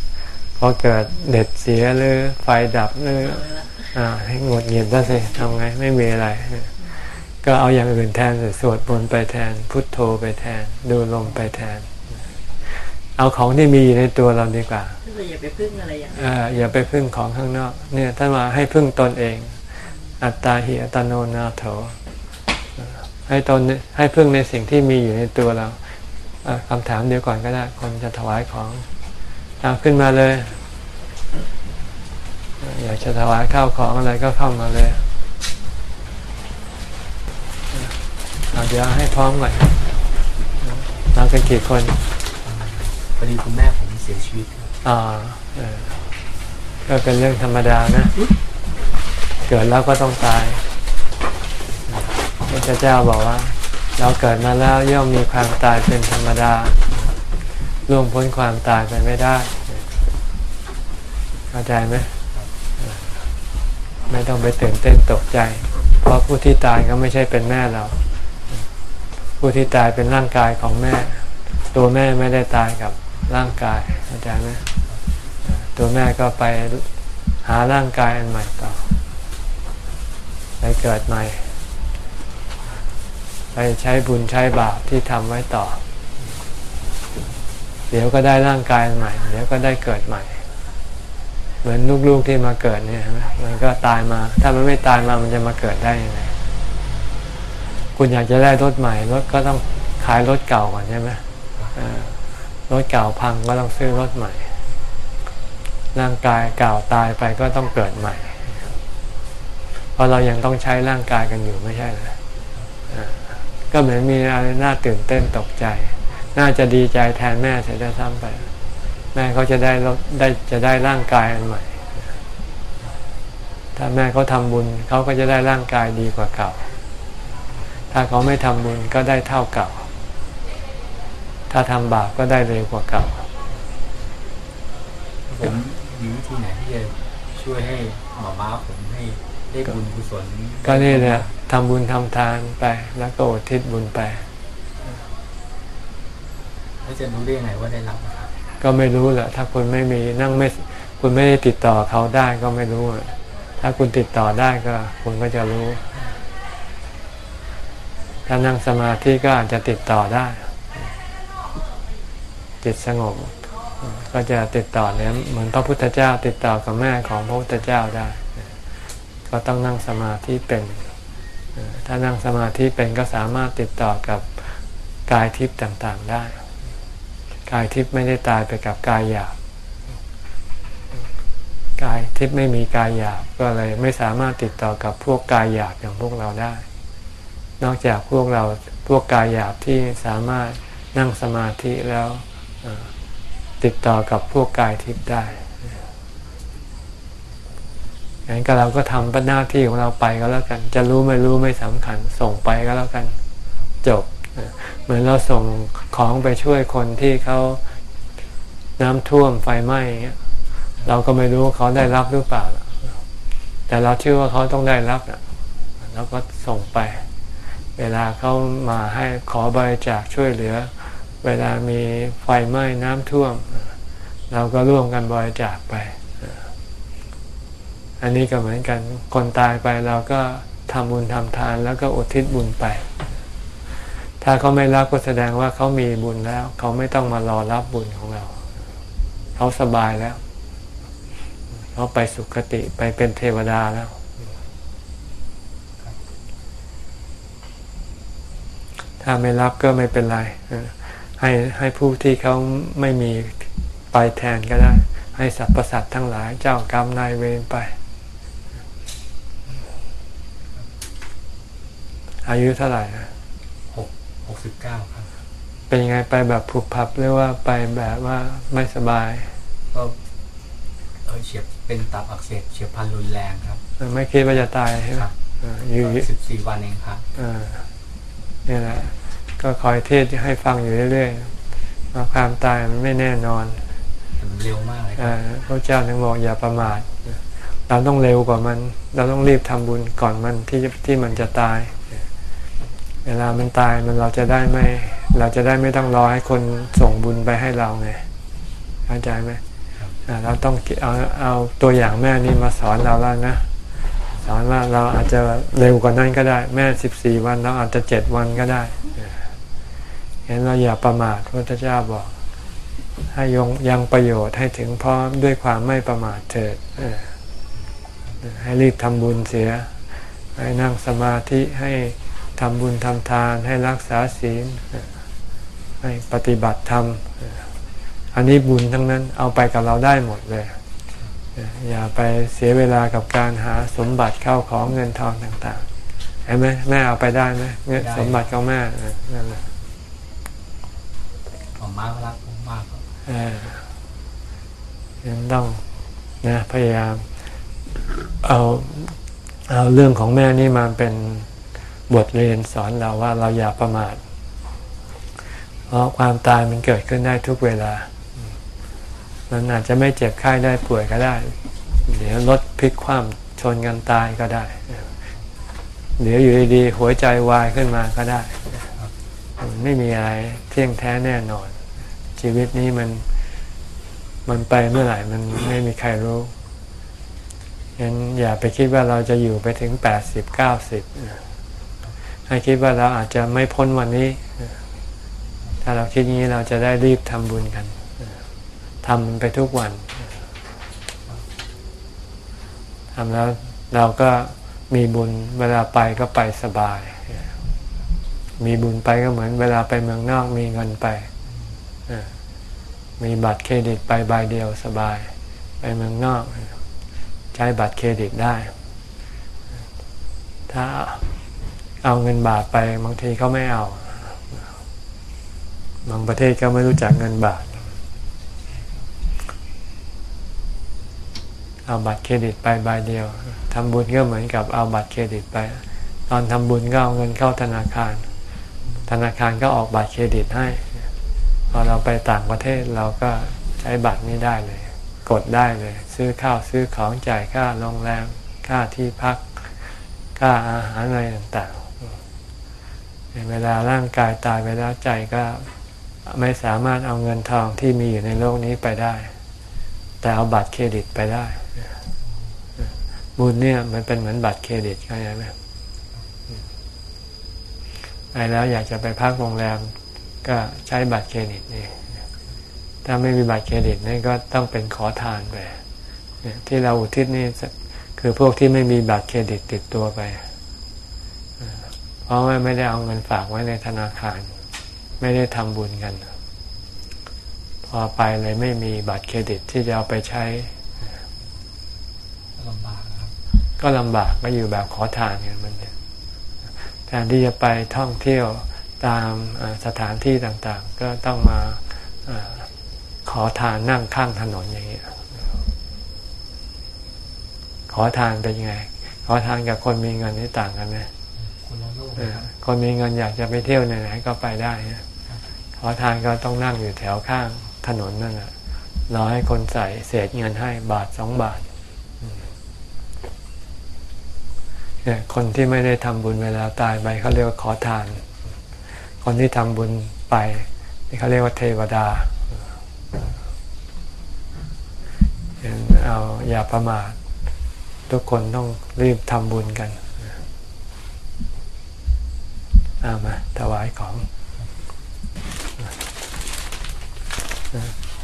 พอเกิดเด็ดเสียหรือไฟดับหรืออ่าให้หงุดหงิดได้สิทำไงไม่มีอะไร ก็เอาอย่างอื่นแทนสวดบนไปแทน พุทโธไปแทน ดูลมไปแทน เอาของที่มีอยู่ในตัวเราดีกว่าอย่าไปพึ่งอะไรอย่างนี้อย่าไปพึ่งของข้างนอก เนี่ยท่านมาให้พึ่งตนเอง อัตตาหิอัตโนนาโถให้ตนให้พึ่งในสิ่งที่มีอยู่ในตัวเราคำถามเดียวก่อนก็ได้คนจะถวายของ เอาขึ้นมาเลย อยากจะถวายข้าวของอะไรก็เข้ามาเลยเอาเดี๋ยวให้พร้อมก่อนมากันกี่คนพอดีคุณแม่ผมเสียชีวิตอ่าก็เป็นเรื่องธรรมดานะ เกิดแล้วก็ต้องตายพระเจ้าบอกว่า เราเกิดมาแล้วย่อมมีความตายเป็นธรรมดาล่วงพ้นความตายไปไม่ได้ เข้าใจไหมไม่ต้องไปตื่นเต้นตกใจ เพราะผู้ที่ตายก็ไม่ใช่เป็นแม่เรา ผู้ที่ตายเป็นร่างกายของแม่ ตัวแม่ไม่ได้ตายกับร่างกายเข้าใจไหมตัวแม่ก็ไปหาร่างกายอันใหม่ต่อไปเกิดใหม่ ไปใช้บุญใช้บาปที่ทำไว้ต่อ เดี๋ยวก็ได้ร่างกายใหม่ เดี๋ยวก็ได้เกิดใหม่ เหมือนลูกๆที่มาเกิดเนี่ยมันก็ตายมา ถ้ามันไม่ตายมามันจะมาเกิดได้ยังไงคุณอยากจะได้รถใหม่รถก็ต้องขายรถเก่าก่อนใช่ไหมรถเก่าพังก็ต้องซื้อรถใหม่ ร่างกายเก่าตายไปก็ต้องเกิดใหม่ เพราะเรายังต้องใช้ร่างกายกันอยู่ไม่ใช่เหรอก็เหมือนมีอะไรน่าตื่นเต้นตกใจ น่าจะดีใจแทนแม่เสียด้ซ้ำไป แม่เขาจะได้ได้จะได้ร่างกายอันใหม่ ถ้าแม่เขาทำบุญเขาก็จะได้ร่างกายดีกว่าเก่า ถ้าเขาไม่ทำบุญก็ได้เท่าเก่า ถ้าทำบาปก็ได้เร็วกว่าเก่าผมมีวิธีไหนที่จะช่วยให้หมอม้าผมให้ได้บุญกุศลก็นี่แหละทำบุญทำทานไปแล้วก็อุทิศบุญไปแล้วจะรู้ได้ยังไงว่าได้รับ ก็ไม่รู้แหละถ้าคุณไม่มีนั่งไม่คุณไม่ได้ติดต่อเขาได้ก็ไม่รู้ ถ้าคุณติดต่อได้ก็คุณก็จะรู้ ถ้านั่งสมาธิก็อาจจะติดต่อได้ จิตสงบ ก็จะติดต่อเนี่ยเหมือนพระพุทธเจ้า ติดต่อกับแม่ของพระพุทธเจ้าได้ ก็ต้องนั่งสมาธิเป็น ถ้านั่งสมาธิเป็นก็สามารถติดต่อกับกายทิพย์ต่าง ๆ ได้ กายทิพย์ไม่ได้ตายไปกับกายหยาบกายทิพย์ไม่มีกายหยาบก็เลยไม่สามารถติดต่อกับพวกกายหยาบอย่างพวกเราได้ นอกจากพวกเราพวกกายหยาบที่สามารถนั่งสมาธิแล้วติดต่อกับพวกกายทิพย์ได้งั้นก็เราก็ทำหน้าที่ของเราไปก็แล้วกัน จะรู้ไม่รู้ไม่สำคัญ ส่งไปก็แล้วกัน จบ เหมือนเราส่งของไปช่วยคนที่เขาน้ำท่วมไฟไหม้เราก็ไม่รู้เขาได้รับหรือเปล่า แต่เราเชื่อว่าเขาต้องได้รับนะเราก็ส่งไป เวลาเขามาให้ขอบริจาคช่วยเหลือ เวลามีไฟไหม้น้ำท่วม เราก็ร่วมกันบริจาคไป อันนี้ก็เหมือนกันคนตายไปเราก็ทำบุญทำทานแล้วก็อุทิศบุญไป ถ้าเขาไม่รับก็แสดงว่าเขามีบุญแล้ว เขาไม่ต้องมารอรับบุญของเรา เขาสบายแล้ว เขาไปสุคติไปเป็นเทวดาแล้ว ถ้าไม่รับก็ไม่เป็นไร ให้ให้ผู้ที่เขาไม่มีไปแทนก็ได้ ให้สรรพสัตว์ทั้งหลายเจ้ากรรมนายเวรไปอายุเท่าไหร่ 69ครับเป็นยังไงไปแบบผุบพับหรือว่าไปแบบว่าไม่สบาย ก็เออเฉียบเป็นตับอักเสบเฉียบพันรุนแรงครับไม่คิดว่าจะตายใช่ไหมอยู่สิบสี่วันเองครับนี่แหละ ก็คอยเทศให้ฟังอยู่เรื่อยๆว่าความตายมันไม่แน่นอนเร็วมากเลยพระเจ้าถึงบอกอย่าประมาทเราต้องเร็วกว่ามัน เราต้องรีบทำบุญก่อนมันที่ที่มันจะตาย เวลามันตายมันเราจะได้ไม่ เราจะได้ไม่ต้องรอให้คนส่งบุญไปให้เราไงเข้าใจไหมเราต้องเอาเอาตัวอย่างแม่นี่มาสอนเราแล้วนะสอนว่าเราอาจจะเร็วกว่านั้นก็ได้ แม่สิบสี่วันเราอาจจะเจ็ดวันก็ได้เห็นเราอย่าประมาทพระพุทธเจ้าบอก ให้ยงยังประโยชน์ให้ถึงพร้อมด้วยความไม่ประมาทเถิดให้รีบทำบุญเสีย ให้นั่งสมาธิให้ ทำบุญทำทานให้รักษาศีลให้ปฏิบัติธรรม อันนี้บุญทั้งนั้นเอาไปกับเราได้หมดเลย อย่าไปเสียเวลากับการหาสมบัติเข้าของเงินทองต่างๆเห็นไหมแม่เอาไปได้ไหมเงินสมบัติของแม่นั่นแหละผมมากรักผมมากเออยังต้องนะพยายามเอาเอาเรื่องของแม่นี่มาเป็น บทเรียนสอนเราว่าเราอย่าประมาท เพราะความตายมันเกิดขึ้นได้ทุกเวลา มันอาจจะไม่เจ็บไข้ได้ป่วยก็ได้ เดี๋ยวรถพลิกคว่ำชนกันตายก็ได้ เดี๋ยวอยู่ดีๆหัวใจวายขึ้นมาก็ได้ ไม่มีอะไรเที่ยงแท้แน่นอน ชีวิตนี้มันมันไปเมื่อไหร่มันไม่มีใครรู้ยันอย่าไปคิดว่าเราจะอยู่ไปถึงแปดสิบเก้าสิบ ให้คิดว่าเราอาจจะไม่พ้นวันนี้ ถ้าเราคิดงนี้เราจะได้รีบทำบุญกันทำไปทุกวันทำแล้วเราก็มีบุญเวลาไปก็ไปสบาย มีบุญไปก็เหมือน เวลาไปเมืองนอกมีเงินไป มีบัตรเครดิตไปใบเดียวสบาย ไปเมืองนอก ใช้บัตรเครดิตได้ ถ้า เอาเงินบาทไปบางทีเขาไม่เอา บางประเทศก็ไม่รู้จักเงินบาท เอาบัตรเครดิตไปใบเดียวทำบุญก็เหมือนกับเอาบัตรเครดิตไป ตอนทำบุญก็เอาเงินเข้าธนาคาร ธนาคารก็ออกบัตรเครดิตให้ พอเราไปต่างประเทศเราก็ใช้บัตรนี้ได้เลย กดได้เลย ซื้อข้าวซื้อของจ่ายค่าโรงแรมค่าที่พักค่าอาหารอะไรต่าง เวลาร่างกายตายไปแล้วใจก็ไม่สามารถเอาเงินทองที่มีอยู่ในโลกนี้ไปได้ แต่เอาบัตรเครดิตไปได้ บุญเนี่ยมันเป็นเหมือนบัตรเครดิตเข้าใจไหมไปแล้วอยากจะไปพักโรงแรมก็ใช้บัตรเครดิตนี่ถ้าไม่มีบัตรเครดิตนี่ก็ต้องเป็นขอทานไปที่เราอุทิศนี่คือพวกที่ไม่มีบัตรเครดิตติดตัวไป เพราะว่าไม่ได้เอาเงินฝากไว้ในธนาคาร ไม่ได้ทำบุญกัน พอไปเลยไม่มีบัตรเครดิตที่จะเอาไปใช้ลำบากครับ ก็ลำบากก็อยู่แบบขอทานกันมันเนี่ยแทนที่จะไปท่องเที่ยวตามสถานที่ต่างๆ ก็ต้องมาอขอทานนั่งข้างถนนอย่างนี้ขอทานเป็นยังไง ขอทานกับคนมีเงินนี่ต่างกันไหม คนมีเงินอยากจะไปเที่ยวไหนๆก็ไปได้ขอทานก็ต้องนั่งอยู่แถวข้างถนนนั่นแหละรอให้คนใส่เศษเงินให้บาทสองบาทเนี่ยคนที่ไม่ได้ทำบุญเวลาตายไปเขาเรียกว่าขอทาน คนที่ทำบุญไปนี่เขาเรียกว่าเทวดาเอาอย่าประมาททุกคนต้องรีบทำบุญกัน เอามาถวายของ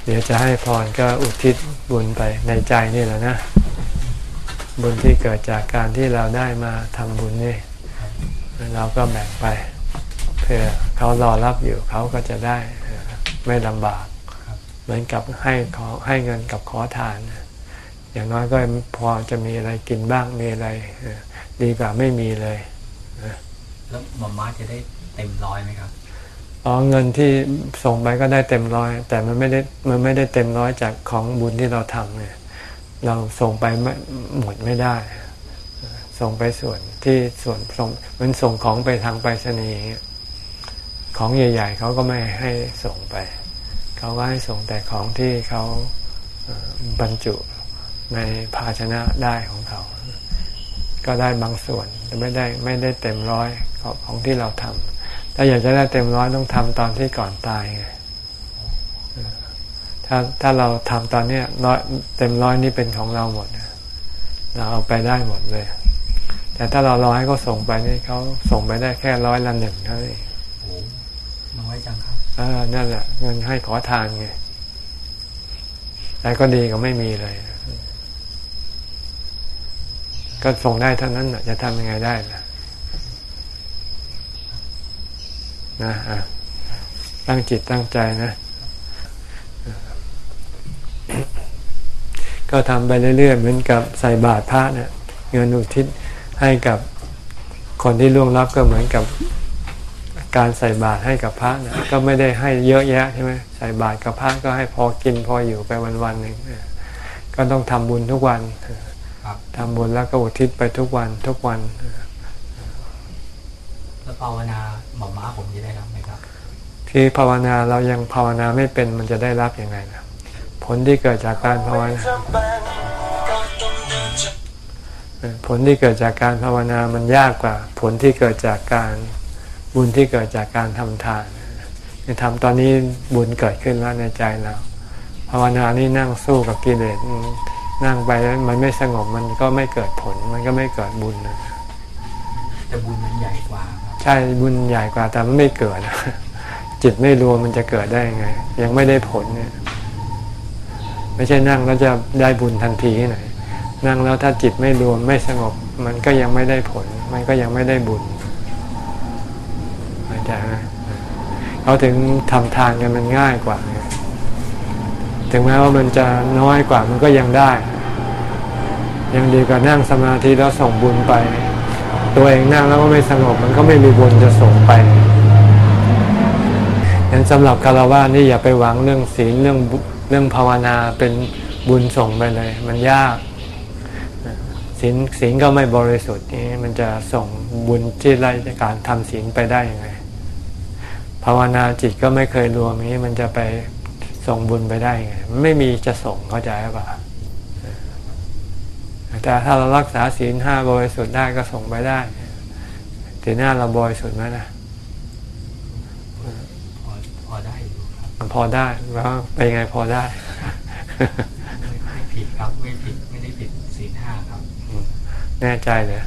เดี๋ยวจะให้พรก็อุทิศบุญไปในใจนี่แหละนะ บุญที่เกิดจากการที่เราได้มาทำบุญนี่ เราก็แบ่งไป เพื่อเขารอรับอยู่เขาก็จะได้ไม่ลำบากเหมือนกับให้ขอให้เงินกับขอทาน อย่างน้อยก็พอจะมีอะไรกินบ้างมีอะไร ดีกว่าไม่มีเลย แล้วหมอม้าจะได้เต็มร้อยไหมครับอ๋อเงินที่ส่งไปก็ได้เต็มร้อย แต่มันไม่ได้มันไม่ได้เต็มร้อยจากของบุญที่เราทำเนี่ยเราส่งไปหมดไม่ได้ ส่งไปส่วนที่ส่วนส่งมันส่งของไปทางไปรษณีย์ของใหญ่ ๆเขาก็ไม่ให้ส่งไป เขาก็ให้ส่งแต่ของที่เขาบรรจุในภาชนะได้ของเขา ก็ได้บางส่วนไม่ได้ไม่ได้เต็มร้อยของที่เราทำถ้าอยากจะได้เต็มร้อยต้องทำตอนที่ก่อนตายไงถ้าถ้าเราทำตอนเนี้ยร้อยเต็มร้อยนี่เป็นของเราหมดเราเอาไปได้หมดเลย แต่ถ้าเรารอให้เขาส่งไปนี่เขาส่งไปได้แค่ร้อยละหนึ่งเท่านั้นเองน้อยจังครับอ่านั่นแหละเงินให้ขอทานไงแต่ก็ดีก็ไม่มีเลย ก็ส่งได้เท่านั้นจะทำยังไงได้นะนะตั้งจิตตั้งใจนะ ก็ทำไปเรื่อยๆเหมือนกับใส่บาตรพระเนะี่ยเงินอุทิศให้กับคนที่ล่วงลับก็เหมือนกับการใส่บาตรให้กับพระนะก็ไม่ได้ให้เยอะแยะใช่ไหมใส่บาตรกับพระก็ให้พอกินพออยู่ไปวันๆหนึ่งก็ต้องทำบุญทุกวัน ทำบุญแล้วก็อุทิศไปทุกวันทุกวันแล้วภาวนาหมอม้าผมจะได้รับไหมครับ ที่ภาวนาเรายังภาวนาไม่เป็นมันจะได้รับยังไงนะผลที่เกิดจากการภาวนาผลที่เกิดจากการภาวนามันยากกว่า ผลที่เกิดจากการบุญที่เกิดจากการทำทานทำตอนนี้บุญเกิดขึ้นแล้วในใจเราภาวนานี่นั่งสู้กับกิเลส นั่งไปแล้วมันไม่สงบมันก็ไม่เกิดผล มันก็ไม่เกิดบุญนะแต่บุญมันใหญ่กว่า ใช่บุญใหญ่กว่าแต่มันไม่เกิดจิตไม่รวมมันจะเกิดได้ยังไง ยังไม่ได้ผลเนี่ย ไม่ใช่นั่งแล้วจะได้บุญทันทีที่ไหน นั่งแล้วถ้าจิตไม่รวมไม่สงบ มันก็ยังไม่ได้ผล มันก็ยังไม่ได้บุญเข้าใจไหมเขาถึงทำทานกันมันง่ายกว่า ถึงแม้ว่ามันจะน้อยกว่ามันก็ยังได้ ยังดีกว่านั่งสมาธิแล้วส่งบุญไป ตัวเองนั่งแล้วก็ไม่สงบมันก็ไม่มีบุญจะส่งไปงั้นสำหรับคารวะนี่อย่าไปหวังเรื่องศีลเรื่องเรื่องภาวนาเป็นบุญส่งไปเลย มันยากศีลศีลก็ไม่บริสุทธิ์นี่มันจะส่งบุญที่ไรจากการทำศีลไปได้ยังไงภาวนาจิตก็ไม่เคยรวมนี้มันจะไป ส่งบุญไปได้ยังไงไม่มีจะส่งเข้าใจป่ะแต่ถ้าเรารักษาศีลห้าบริสุทธิ์ได้ก็ส่งไปได้แต่หน้าเราบริสุทธิ์ไหมนะพอพอได้อยู่ครับมันพอได้แล้วเป็นยังไงพอได้ไม่ผิดครับไม่ผิดไม่ได้ผิดศีลห้าครับแน่ใจเลย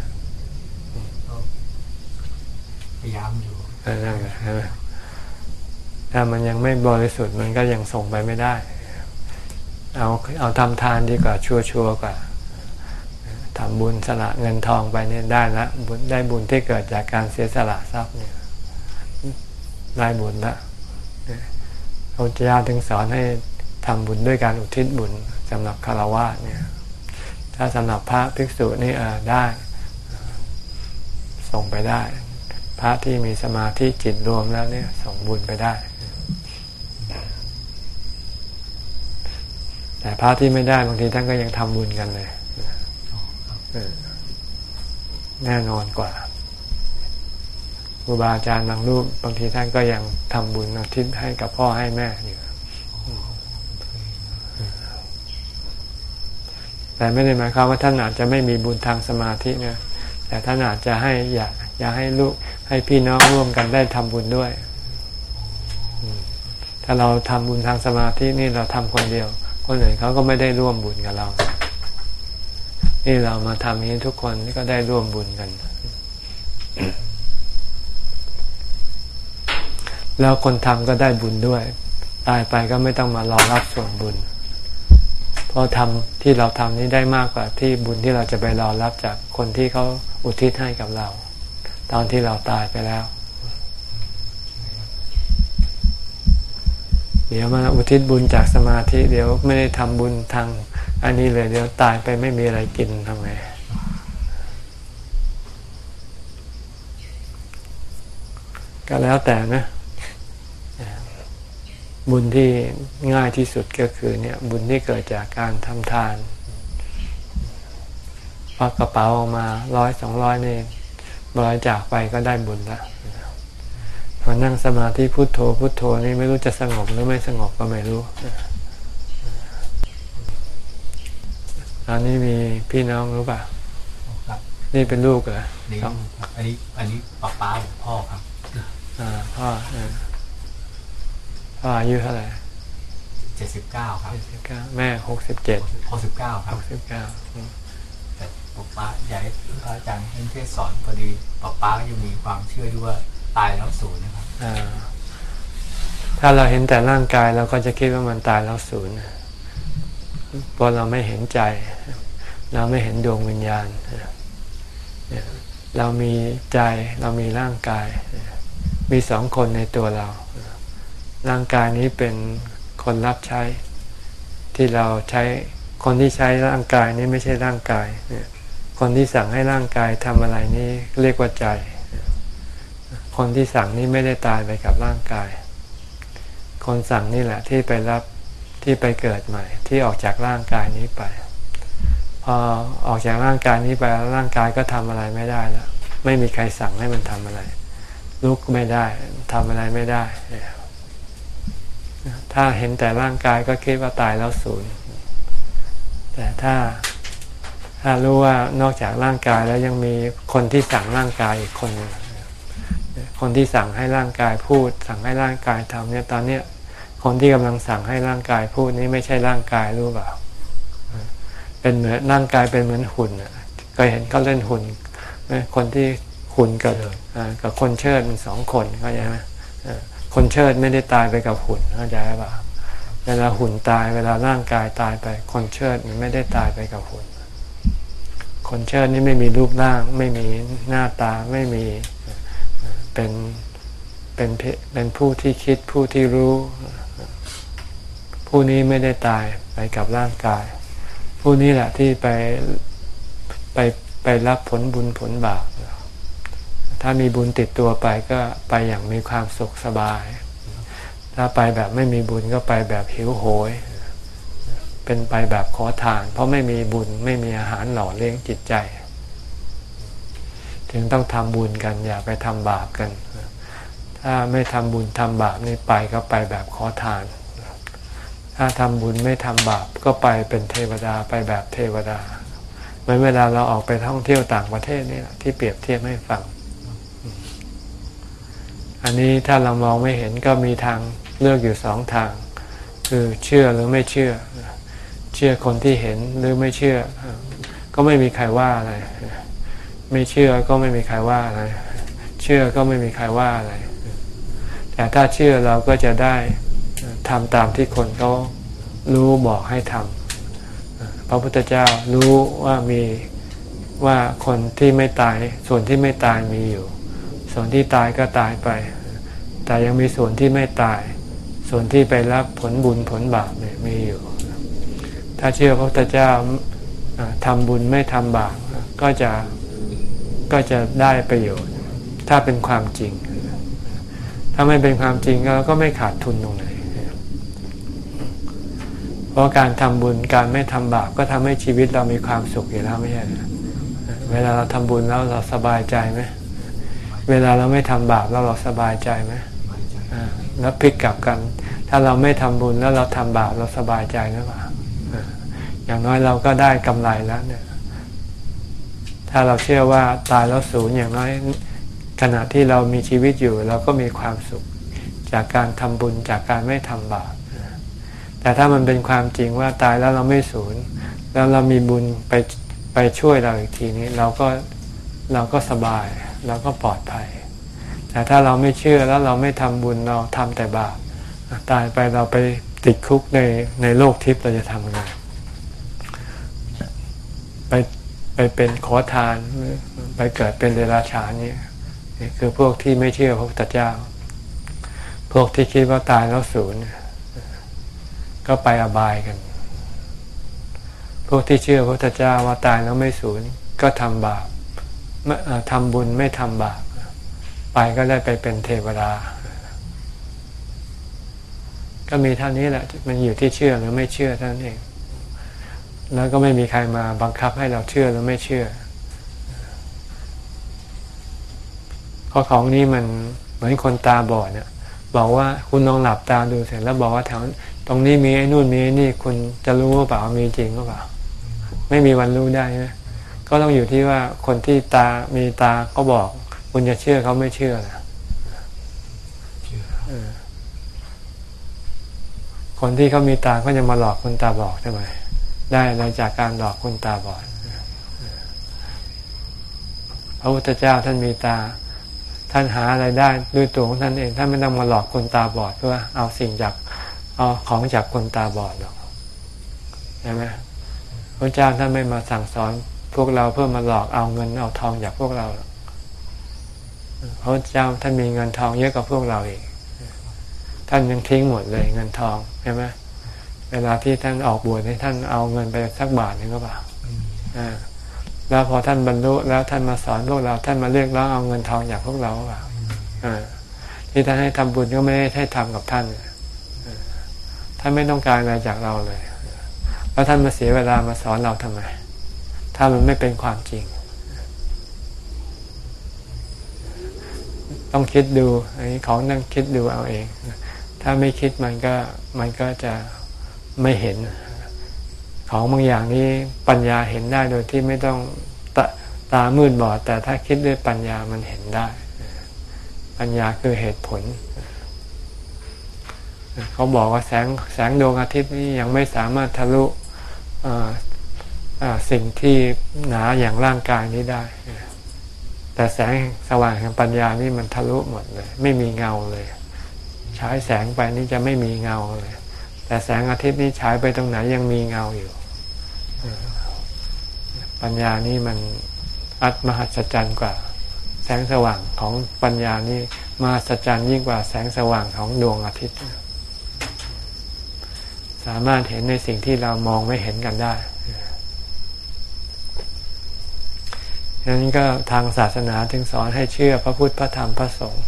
พยายามอยู่นั่นแหละ ถ้ามันยังไม่บริสุทธิ์มันก็ยังส่งไปไม่ได้ เอาเอาทำทานดีกว่าชัวชัวกว่าทำบุญสละเงินทองไปเนี่ยได้ละบุญได้บุญที่เกิดจากการเสียสละทรัพย์เนี่ยได้บุญละพระเจ้าถึงสอนให้ทำบุญด้วยการอุทิศบุญสำหรับคารวะเนี่ย ถ้าสำหรับพระภิกษุนี่เออได้ส่งไปได้ พระที่มีสมาธิจิตรวมแล้วเนี่ยส่งบุญไปได้ แต่พระที่ไม่ได้บางทีท่านก็ยังทำบุญกันเลยแน่นอนกว่าครูบาอาจารย์บางรูปบางทีท่านก็ยังทำบุญทิศให้กับพ่อให้แม่อยู่แต่ไม่ได้หมายความว่าท่านอาจจะไม่มีบุญทางสมาธิเนี่ยแต่ท่านอาจจะให้อยากอยากให้ลูกให้พี่น้องร่วมกันได้ทำบุญด้วย ถ้าเราทำบุญทางสมาธินี่เราทำคนเดียว คนอื่นเขาก็ไม่ได้ร่วมบุญกับเรานี่เรามาทำนี้ทุกคนก็ได้ร่วมบุญกัน แล้วคนทำก็ได้บุญด้วย ตายไปก็ไม่ต้องมารอรับส่วนบุญ เพราะทำที่เราทำนี้ได้มากกว่าที่บุญที่เราจะไปรอรับจากคนที่เขาอุทิศให้กับเรา ตอนที่เราตายไปแล้ว เดี๋ยวมาอุทิศบุญจากสมาธิเดี๋ยวไม่ได้ทำบุญทางอันนี้เลยเดี๋ยวตายไปไม่มีอะไรกินทำไงก็แล้วแต่นะ บุญที่ง่ายที่สุดก็คือเนี่ย บุญที่เกิดจากการทำทานพอกระเป๋าออกมาร้อยสองร้อยนี่บริจาคไปก็ได้บุญละ พอนั่งสมาธิพุโทโธพุโทโธนี่ไม่รู้จะสงบหรือไม่สงบก็ไม่รู้อันนี้มีพี่น้องรู้ป่ะครับ นี่เป็นลูกเหรอนี่อันนี้ อันนี้ป้าป้าพ่อครับอ่าพ่อพ่ออายุเท่าไหร่เจ็ดสิบเก้าครับเจ็ดสิบเก้าแม่หกสิบเจ็ดหกสิบเก้าครับหกสิบเก้าแต่ป้าป้าอยากให้พระอาจารย์ให้เทศสอนพอดีป้าป้ายังมีความเชื่อด้วยว่า ตายแล้วสูญนะครับถ้าเราเห็นแต่ร่างกายเราก็จะคิดว่ามันตายแล้วสูญเพราะเราไม่เห็นใจ เราไม่เห็นดวงวิญญาณ เรามีใจเรามีร่างกาย มีสองคนในตัวเรา ร่างกายนี้เป็นคนรับใช้ ที่เราใช้คนที่ใช้ร่างกายนี้ไม่ใช่ร่างกาย คนที่สั่งให้ร่างกายทำอะไรนี้เรียกว่าใจ คนที่สั่งนี้ไม่ได้ตายไปกับร่างกาย คนสั่งนี่แหละที่ไปรับที่ไปเกิดใหม่ ที่ออกจากร่างกายนี้ไป พอออกจากร่างกายนี้ไปร่างกายก็ทำอะไรไม่ได้แล้วไม่มีใครสั่งให้มันทำอะไร ลุกไม่ได้ทำอะไรไม่ได้ ถ้าเห็นแต่ร่างกายก็คิดว่าตายแล้วศูนย์แต่ถ้าถ้ารู้ว่านอกจากร่างกายแล้วยังมีคนที่สั่งร่างกายอีกคน คนที่สั่งให้ร่างกายพูด สั่งให้ร่างกายทำเนี่ยตอนเนี้ยคนที่กำลังสั่งให้ร่างกายพูดนี้ไม่ใช่ร่างกายรู้เปล่า เป็นเหมือนร่างกายเป็นเหมือนหุ่นเคยเห็นเขาเล่นหุ่นคนที่หุ่นกับกับคนเชิดมันสองคนเข้าใจไหมคนเชิดไม่ได้ตายไปกับหุ่นเข้าใจเปล่าเวลาหุ่นตายเวลาร่างกายตายไป คนเชิดมันไม่ได้ตายไปกับหุ่น คนเชิดนี่ไม่มีรูปร่าง ไม่มีหน้าตาไม่มี เป็นเป็นเป็นผู้ที่คิดผู้ที่รู้ ผู้นี้ไม่ได้ตายไปกับร่างกาย ผู้นี้แหละที่ไปไปไปรับผลบุญผลบาปถ้ามีบุญติดตัวไปก็ไปอย่างมีความสุขสบาย ถ้าไปแบบไม่มีบุญก็ไปแบบหิวโหย เป็นไปแบบขอทาน เพราะไม่มีบุญไม่มีอาหารหล่อเลี้ยงจิตใจ ถึงต้องทำบุญกัน อย่าไปทำบาปกัน ถ้าไม่ทำบุญทำบาปนี่ไปก็ไปแบบขอทาน ถ้าทำบุญไม่ทำบาปก็ไปเป็นเทวดาไปแบบเทวดาเหมือนเวลาเราออกไปท่องเที่ยวต่างประเทศนี่ที่เปรียบเทียบให้ฟัง อันนี้ถ้าเรามองไม่เห็นก็มีทางเลือกอยู่สองทาง คือเชื่อหรือไม่เชื่อ เชื่อคนที่เห็นหรือไม่เชื่อ ก็ไม่มีใครว่าอะไร ไม่เชื่อก็ไม่มีใครว่าอะไร เชื่อก็ไม่มีใครว่าอะไร แต่ถ้าเชื่อเราก็จะได้ทำตามที่คนเขารู้บอกให้ทำพระพุทธเจ้ารู้ว่ามีว่าคนที่ไม่ตาย ส่วนที่ไม่ตายมีอยู่ ส่วนที่ตายก็ตายไป แต่ยังมีส่วนที่ไม่ตาย ส่วนที่ไปรับผลบุญผลบาปเนี่ยมีอยู่ ถ้าเชื่อพระพุทธเจ้าทำบุญไม่ทำบาปก็จะ ก็จะได้ประโยชน์ ถ้าเป็นความจริง ถ้าไม่เป็นความจริงเราก็ไม่ขาดทุนตรงไหนเพราะการทำบุญการไม่ทำบาปก็ทำให้ชีวิตเรามีความสุขอยู่แล้วไม่ใช่เวลาเราทำบุญแล้วเราสบายใจไหมเวลาเราไม่ทำบาปแล้วเราสบายใจไหมแล้วพลิกกลับกัน ถ้าเราไม่ทำบุญแล้วเราทำบาปเราสบายใจหรือเปล่าอย่างน้อยเราก็ได้กำไรแล้วเนี่ย ถ้าเราเชื่อว่าตายแล้วสูญอย่างน้อยขณะที่เรามีชีวิตอยู่เราก็มีความสุขจากการทำบุญจากการไม่ทำบาปแต่ถ้ามันเป็นความจริงว่าตายแล้วเราไม่สูญแล้วเรามีบุญไปไปช่วยเราอีกทีนี้เราก็เราก็สบายเราก็ปลอดภัย แต่ถ้าเราไม่เชื่อแล้วเราไม่ทำบุญเราทำแต่บาปตายไปเราไปติดคุกในในโลกทิพย์เราจะทำยังไงไป ไปเป็นขอทานไปเกิดเป็นเดรัจฉานนี่คือพวกที่ไม่เชื่อพระพุทธเจ้า พวกที่คิดว่าตายแล้วสูญก็ไปอบายกัน พวกที่เชื่อพระพุทธเจ้าว่าตายแล้วไม่สูญก็ทำบาปทำบุญไม่ทำบาปไปก็ได้ไปเป็นเทวดา ก็มีเท่านี้แหละ มันอยู่ที่เชื่อหรือไม่เชื่อเท่านั้นเอง แล้วก็ไม่มีใครมาบังคับให้เราเชื่อหรือไม่เชื่อข้อของนี้มันเหมือนคนตาบอดเนี่ยบอกว่าคุณลองหลับตาดูเสร็จแล้วบอกว่าแถวตรงนี้มีไอ้นู่นมีไอ้นี่คุณจะรู้ว่าเปล่ามีจริงหรือเปล่า ไม่มีวันรู้ได้นะก็ต้องอยู่ที่ว่าคนที่ตามีตาก็บอก คุณจะเชื่อเขาไม่เชื่อนะคนที่เขามีตาก็จะมาหลอกคนตาบอดใช่ไหม ได้อะไรจากการหลอกคนตาบอดพระพุทธเจ้าท่านมีตา ท่านหาอะไรได้ด้วยตัวของท่านเองท่านไม่ต้องมาหลอกคนตาบอดเพื่อเอาสิ่งจากเอาของจากคนตาบอดหรอกใช่ไหมพระเจ้าท่านไม่มาสั่งสอนพวกเราเพื่อมาหลอกเอาเงินเอาทองจากพวกเราพระเจ้าท่านมีเงินทองเยอะกว่าพวกเราอีกท่านยังทิ้งหมดเลยเงินทองใช่ไหม เวลาที่ท่านออกบวชให้ท่านเอาเงินไปสักบาทหนึ่งก็เปล่าอ่าแล้วพอท่านบรรลุแล้วท่านมาสอนพวกเราท่านมาเรียกร้องเอาเงินทองจากพวกเราเปล่าอ่าที่ท่านให้ทำบุญก็ไม่ได้ให้ทำกับท่านท่านไม่ต้องการอะไรจากเราเลย แล้วท่านมาเสียเวลามาสอนเราทำไม ถ้ามันไม่เป็นความจริง ต้องคิดดูอันนี้ของนั่งคิดดูเอาเอง ถ้าไม่คิดมันก็มันก็จะ ไม่เห็น ของบางอย่างนี้ปัญญาเห็นได้โดยที่ไม่ต้องตตามืดบอด แต่ถ้าคิดด้วยปัญญามันเห็นได้ ปัญญาคือเหตุผล เขาบอกว่าแสงแสงดวงอาทิตย์นี้ยังไม่สามารถทะลุสิ่งที่หนาอย่างร่างกายนี้ได้ แต่แสงสว่างแห่งปัญญานี่มันทะลุหมดเลย ไม่มีเงาเลยฉายแสงไปนี่จะไม่มีเงาเลย แต่แสงอาทิตย์นี้ฉายไปตรงไหนยังมีเงาอยู่ ปัญญานี่มันอัตมหัศจรรย์กว่า แสงสว่างของปัญญานี่มหัศจรรย์ยิ่งกว่าแสงสว่างของดวงอาทิตย์ สามารถเห็นในสิ่งที่เรามองไม่เห็นกันได้ฉะนั้นก็ทางศาสนาถึงสอนให้เชื่อพระพุทธพระธรรมพระสงฆ์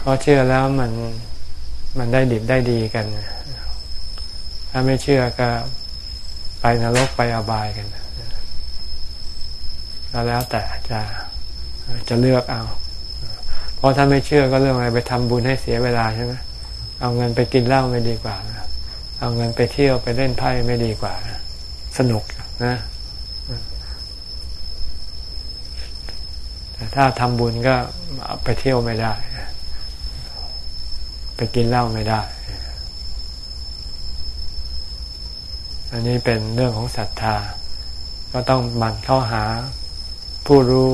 เพราะเชื่อแล้วมัน มันได้ดิบได้ดีกัน ถ้าไม่เชื่อก็ไปนรกไปอบายกันก็แล้วแต่จะจะเลือกเอา เพราะถ้าไม่เชื่อก็เรื่องอะไรไปทำบุญให้เสียเวลาใช่ไหมเอาเงินไปกินเหล้าไม่ดีกว่าเอาเงินไปเที่ยวไปเล่นไพ่ไม่ดีกว่าสนุกนะแต่ถ้าทำบุญก็ไปเที่ยวไม่ได้ ไปกินเหล้าไม่ได้ อันนี้เป็นเรื่องของศรัทธา ก็ต้องมันเข้าหาผู้รู้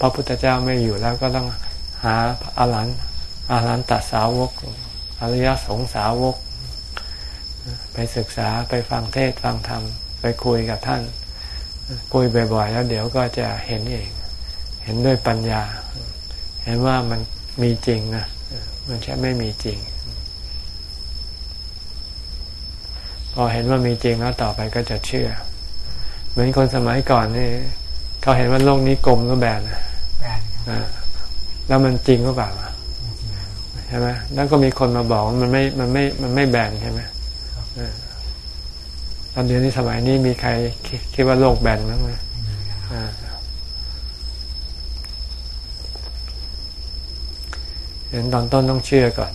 พระพุทธเจ้าไม่อยู่แล้วก็ต้องหาอาหารอาหารตัดสาวก อริยสงสาวก ไปศึกษาไปฟังเทศฟังธรรม ไปคุยกับท่าน คุยบ่อยๆ แล้วเดี๋ยวก็จะเห็นเอง เห็นด้วยปัญญา เห็นว่ามันมีจริงนะ มันใช่ไม่มีจริง พอเห็นว่ามีจริงแล้วต่อไปก็จะเชื่อ เหมือนคนสมัยก่อนนี่เขาเห็นว่าโลกนี้กลมก็แบนแบนแล้วมันจริงก็เปล่าใช่ไหมแล้วก็มีคนมาบอกว่ามันไม่ มันไม่ มันไม่แบนใช่ไหมตอนเดียวนี้สมัยนี้มีใครคิดว่าโลกแบนบ้างไหม เห็นตอนต้นต้องเชื่อก่อน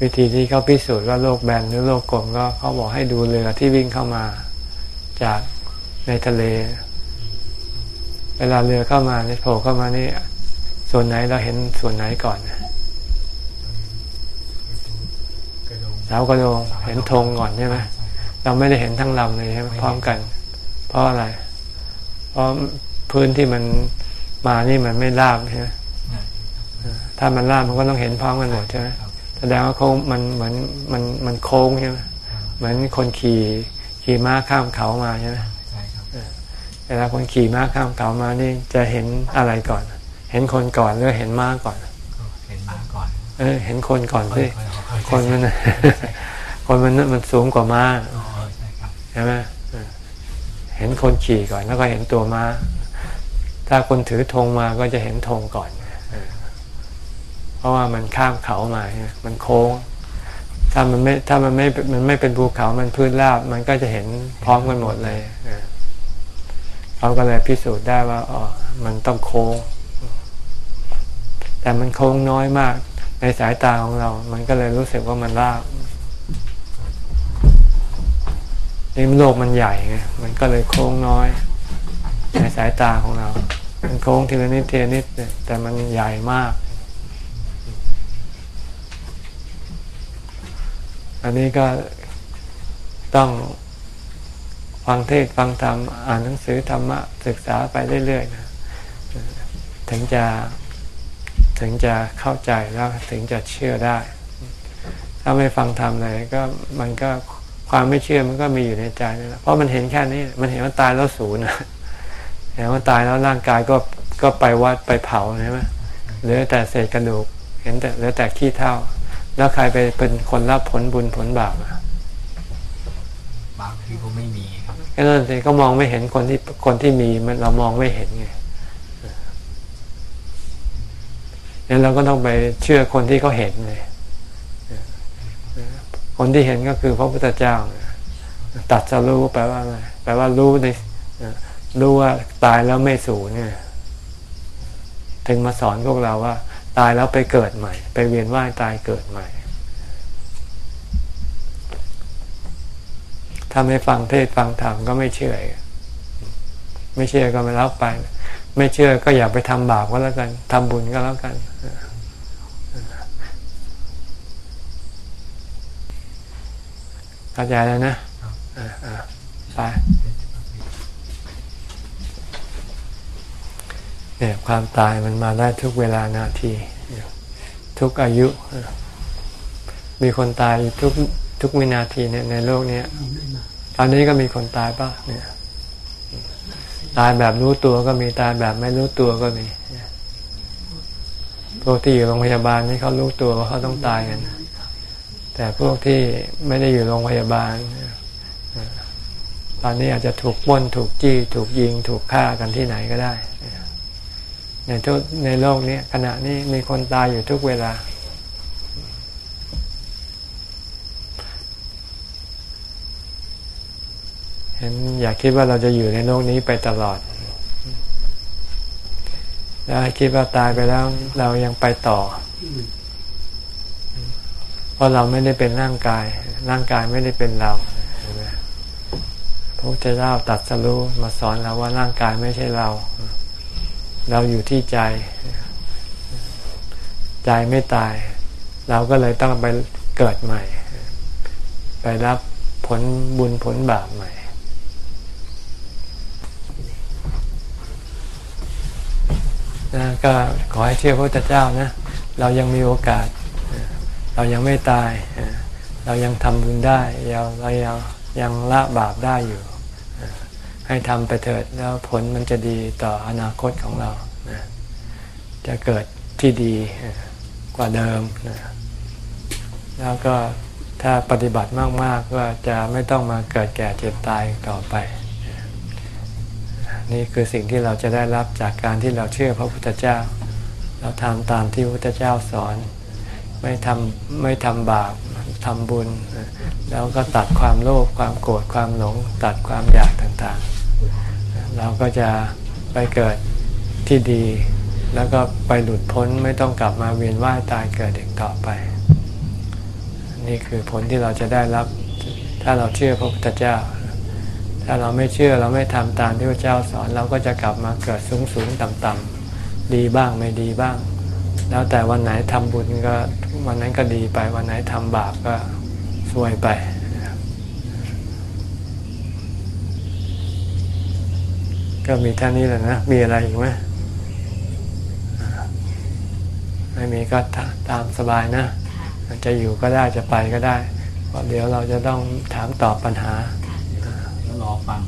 วิธีที่เขาพิสูจน์ว่าโลกแบนหรือโลกกลมก็เขาบอกให้ดูเรือที่วิ่งเข้ามาจากในทะเล เวลาเรือเข้ามาเนี่ยโผล่เข้ามานี่ ส่วนไหนเราเห็นส่วนไหนก่อนสาวกระโดงเห็นธงก่อนใช่ไหมเราไม่ได้เห็นทั้งลำเลยใช่ไหมพร้อมกัน เพราะอะไร เพราะพื้นที่มันมานี่มันไม่ราบใช่ไหม ถ้ามันราบมันก็ต้องเห็นพร้อมกันหมดใช่ไหมแสดงว่าโค้งมันเหมือนมันมันโค้งใช่ไหมเหมือนคนขี่ขี่ม้าข้ามเขามาใช่ไหมเวลาคนขี่ม้าข้ามเขามานี่จะเห็นอะไรก่อน เห็นคนก่อนหรือเห็นม้าก่อน เห็นม้าก่อน เออ เห็นคนก่อนสิคนมันคนมันมันสูงกว่าม้าใช่ไหมเห็นคนขี่ก่อนแล้วก็เห็นตัวม้า ถ้าคนถือธงมาก็จะเห็นธงก่อน เพราะว่ามันข้ามเขามามันโค้ง ถ้ามันไม่ถ้ามันไม่มันไม่เป็นภูเขา มันพื้นราบ มันก็จะเห็นพร้อมกันหมดเลยเขาก็เลยพิสูจน์ได้ว่าอ๋อมันต้องโค้ง แต่มันโค้งน้อยมาก ในสายตาของเรา มันก็เลยรู้สึกว่ามันราบนี่โลกมันใหญ่ไงมันก็เลยโค้งน้อย ในสายตาของเรา มันโค้งทีละนิดทีละนิดแต่มันใหญ่มาก อันนี้ก็ต้องฟังเทศฟังธรรมอ่านหนังสือธรรมะศึกษาไปเรื่อยๆนะถึงจะถึงจะเข้าใจแล้วถึงจะเชื่อได้ ถ้าไม่ฟังธรรมเลยก็มันก็ความไม่เชื่อมันก็มีอยู่ในใจนี่แหละเพราะมันเห็นแค่นี้ มันเห็นว่าตายแล้วศูนย์นะเห็นว่าตายแล้วร่างกายก็ก็ไปวัดไปเผาใช่ไหมเหลือแต่เศษกระดูก เห็นแต่เหลือแต่ขี้เท่า แล้วใครไปเป็นคนรับผลบุญผลบาปอะบางทีก็ไม่มีครับก็นั่นสิก็มองไม่เห็นคนที่คนที่มีมันเรามองไม่เห็นไงงั้นเราก็ต้องไปเชื่อคนที่เขาเห็นเลยคนที่เห็นก็คือพระพุทธเจ้า ตัดจะรู้แปลว่าอะไรแปลว่ารู้ในรู้ว่าตายแล้วไม่สูญเนี่ย ถึงมาสอนพวกเราว่า ตายแล้วไปเกิดใหม่ ไปเวียนว่ายตายเกิดใหม่ ถ้าไม่ฟังเทศฟังธรรมก็ไม่เชื่อ ไม่เชื่อก็ไม่รับไป ไม่เชื่อก็อย่าไปทำบาปก็แล้วกันทำบุญก็แล้วกันเข้าใจแล้วนะไป เนี่ยความตายมันมาได้ทุกเวลานาที ทุกอายุ มีคนตายทุกทุกวินาทีเนี่ยในโลกนี้ตอนนี้ก็มีคนตายป่ะเนี่ยตายแบบรู้ตัวก็มีตายแบบไม่รู้ตัวก็มีพวกที่อยู่โรงพยาบาลนี่เขารู้ตัวว่าเขาต้องตายกันแต่พวกที่ไม่ได้อยู่โรงพยาบาลตอนนี้อาจจะถูกป้นถูกจี้ ถูกยิง ถูกฆ่ากันที่ไหนก็ได้ ในทุกในโลกนี้ขณะนี้มีคนตายอยู่ทุกเวลา เห็นอยากคิดว่าเราจะอยู่ในโลกนี้ไปตลอดแล้วคิดว่าตายไปแล้วเรายังไปต่อ เพราะเราไม่ได้เป็นร่างกาย ร่างกายไม่ได้เป็นเราพระพุทธเจ้าตัดสรู้มาสอนเราว่าร่างกายไม่ใช่เรา เราอยู่ที่ใจ ใจไม่ตาย เราก็เลยต้องไปเกิดใหม่ ไปรับผลบุญผลบาปใหม่นะก็ขอให้เชื่อพระพุทธเจ้านะ เรายังมีโอกาส เรายังไม่ตาย เรายังทำบุญได้ เราเรายังยังละบาปได้อยู่ ให้ทำไปเถิดแล้วผลมันจะดีต่ออนาคตของเรา จะเกิดที่ดีกว่าเดิม แล้วก็ถ้าปฏิบัติมาก ๆ ก็จะไม่ต้องมาเกิดแก่เจ็บตายต่อไป นี่คือสิ่งที่เราจะได้รับจากการที่เราเชื่อพระพุทธเจ้า เราทำตามที่พระพุทธเจ้าสอน ไม่ทำไม่ทำบาปทำบุญ แล้วก็ตัดความโลภความโกรธความหลง ตัดความอยากต่างๆ เราก็จะไปเกิดที่ดี แล้วก็ไปหลุดพ้นไม่ต้องกลับมาเวียนว่ายตายเกิดอีกต่อไป นี่คือผลที่เราจะได้รับ ถ้าเราเชื่อพระพุทธเจ้า ถ้าเราไม่เชื่อเราไม่ทำตามที่พระเจ้าสอน เราก็จะกลับมาเกิดสูงสูงต่ำต่ำดีบ้างไม่ดีบ้าง แล้วแต่วันไหนทำบุญก็วันนั้นก็ดีไปวันไหนทำบาปก็ซวยไป ก็มีท่านี้แหละนะ มีอะไรอีกไหมไม่มีก็ตามสบายนะจะอยู่ก็ได้จะไปก็ได้เพราะเดี๋ยวเราจะต้องถามตอบปัญหารอฟัง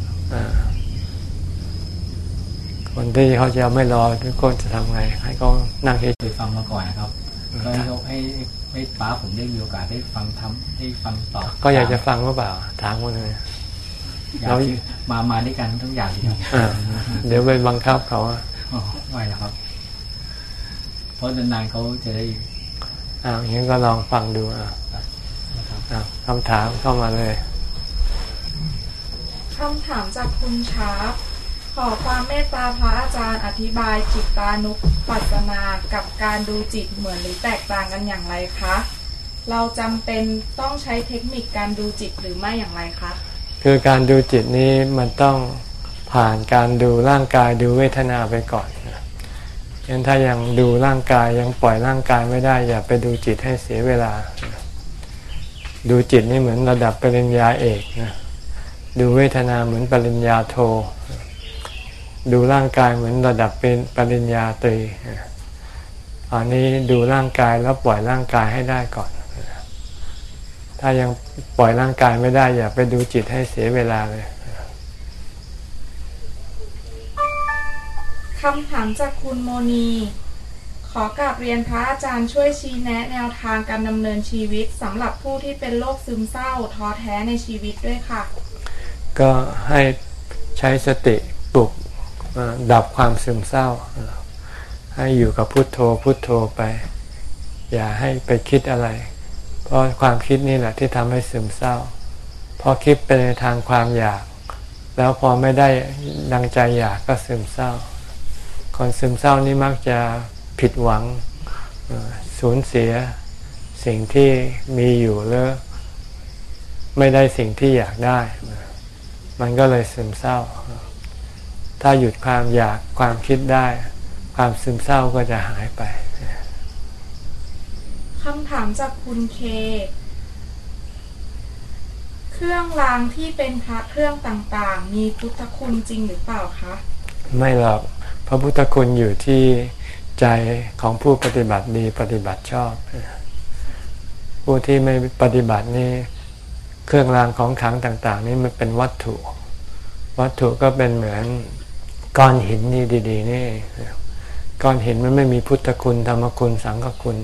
คนที่เขาจะไม่รอทุกคนจะทำไง ให้เขานั่งเฉยๆฟังมาก่อนนะครับก็ให้ให้ให้ป้าผมได้มีโอกาสได้ฟังทำได้ฟังต่อก็อยากจะฟังหรือเปล่าถามคนเลย เรามามาด้วยกันทุกอย่างเลยเดี๋ยวไปบังคับเขาไม่ละครับ เพราะนานๆเขาจะได้อ่าอย่างนี้ก็ลองฟังดูอ่าคำถามเข้ามาเลยคำถามจากคุณชาร์ปขอความเมตตาพระอาจารย์อธิบายจิตตานุปัสสนากับการดูจิตเหมือนหรือแตกต่างกันอย่างไรคะ เราจำเป็นต้องใช้เทคนิคการดูจิตหรือไม่อย่างไรคะ คือการดูจิตนี้มันต้องผ่านการดูร่างกายดูเวทนาไปก่อนยังถ้ายังดูร่างกายยังปล่อยร่างกายไม่ได้ อย่าไปดูจิตให้เสียเวลา ดูจิตนี่เหมือนระดับปริญญาเอกนะดูเวทนาเหมือนปริญญาโท ดูร่างกายเหมือนระดับเป็นปริญญาตรีอันนี้ดูร่างกายแล้วปล่อยร่างกายให้ได้ก่อน ถ้ายังปล่อยร่างกายไม่ได้อย่าไปดูจิตให้เสียเวลาเลยคำถามจากคุณโมนี ขอกราบเรียนพระอาจารย์ช่วยชี้แนะแนวทางการดำเนินชีวิตสำหรับผู้ที่เป็นโรคซึมเศร้าท้อแท้ในชีวิตด้วยค่ะ ก็ให้ใช้สติปลุกดับความซึมเศร้า ให้อยู่กับพุทโธพุทโธไป อย่าให้ไปคิดอะไรเพ ราะความคิดนี่แหละที่ทำให้ซึมเศร้า เพอคิดไปในทางความอยาก แล้วพอไม่ได้ดังใจอยากก็ซึมเศร้า คนซึมเศร้านี่มักจะผิดหวังสูญเสียสิ่งที่มีอยู่แล้วไม่ได้สิ่งที่อยากได้ มันก็เลยซึมเศร้า ถ้าหยุดความอยากความคิดได้ ความซึมเศร้าก็จะหายไป คำถามจากคุณเค เครื่องรางที่เป็นพระเครื่องต่างๆ มีพุทธคุณจริงหรือเปล่าคะ ไม่หรอก พระพุทธคุณอยู่ที่ใจของผู้ปฏิบัติดีปฏิบัติชอบ ผู้ที่ไม่ปฏิบัตินี่เครื่องรางของขลังต่าง ๆ นี่มันเป็นวัตถุ วัตถุก็เป็นเหมือนก้อนหินนี่ดี ๆ นี่ ก้อนหินมันไม่มีพุทธคุณธรรมคุณสังฆคุณ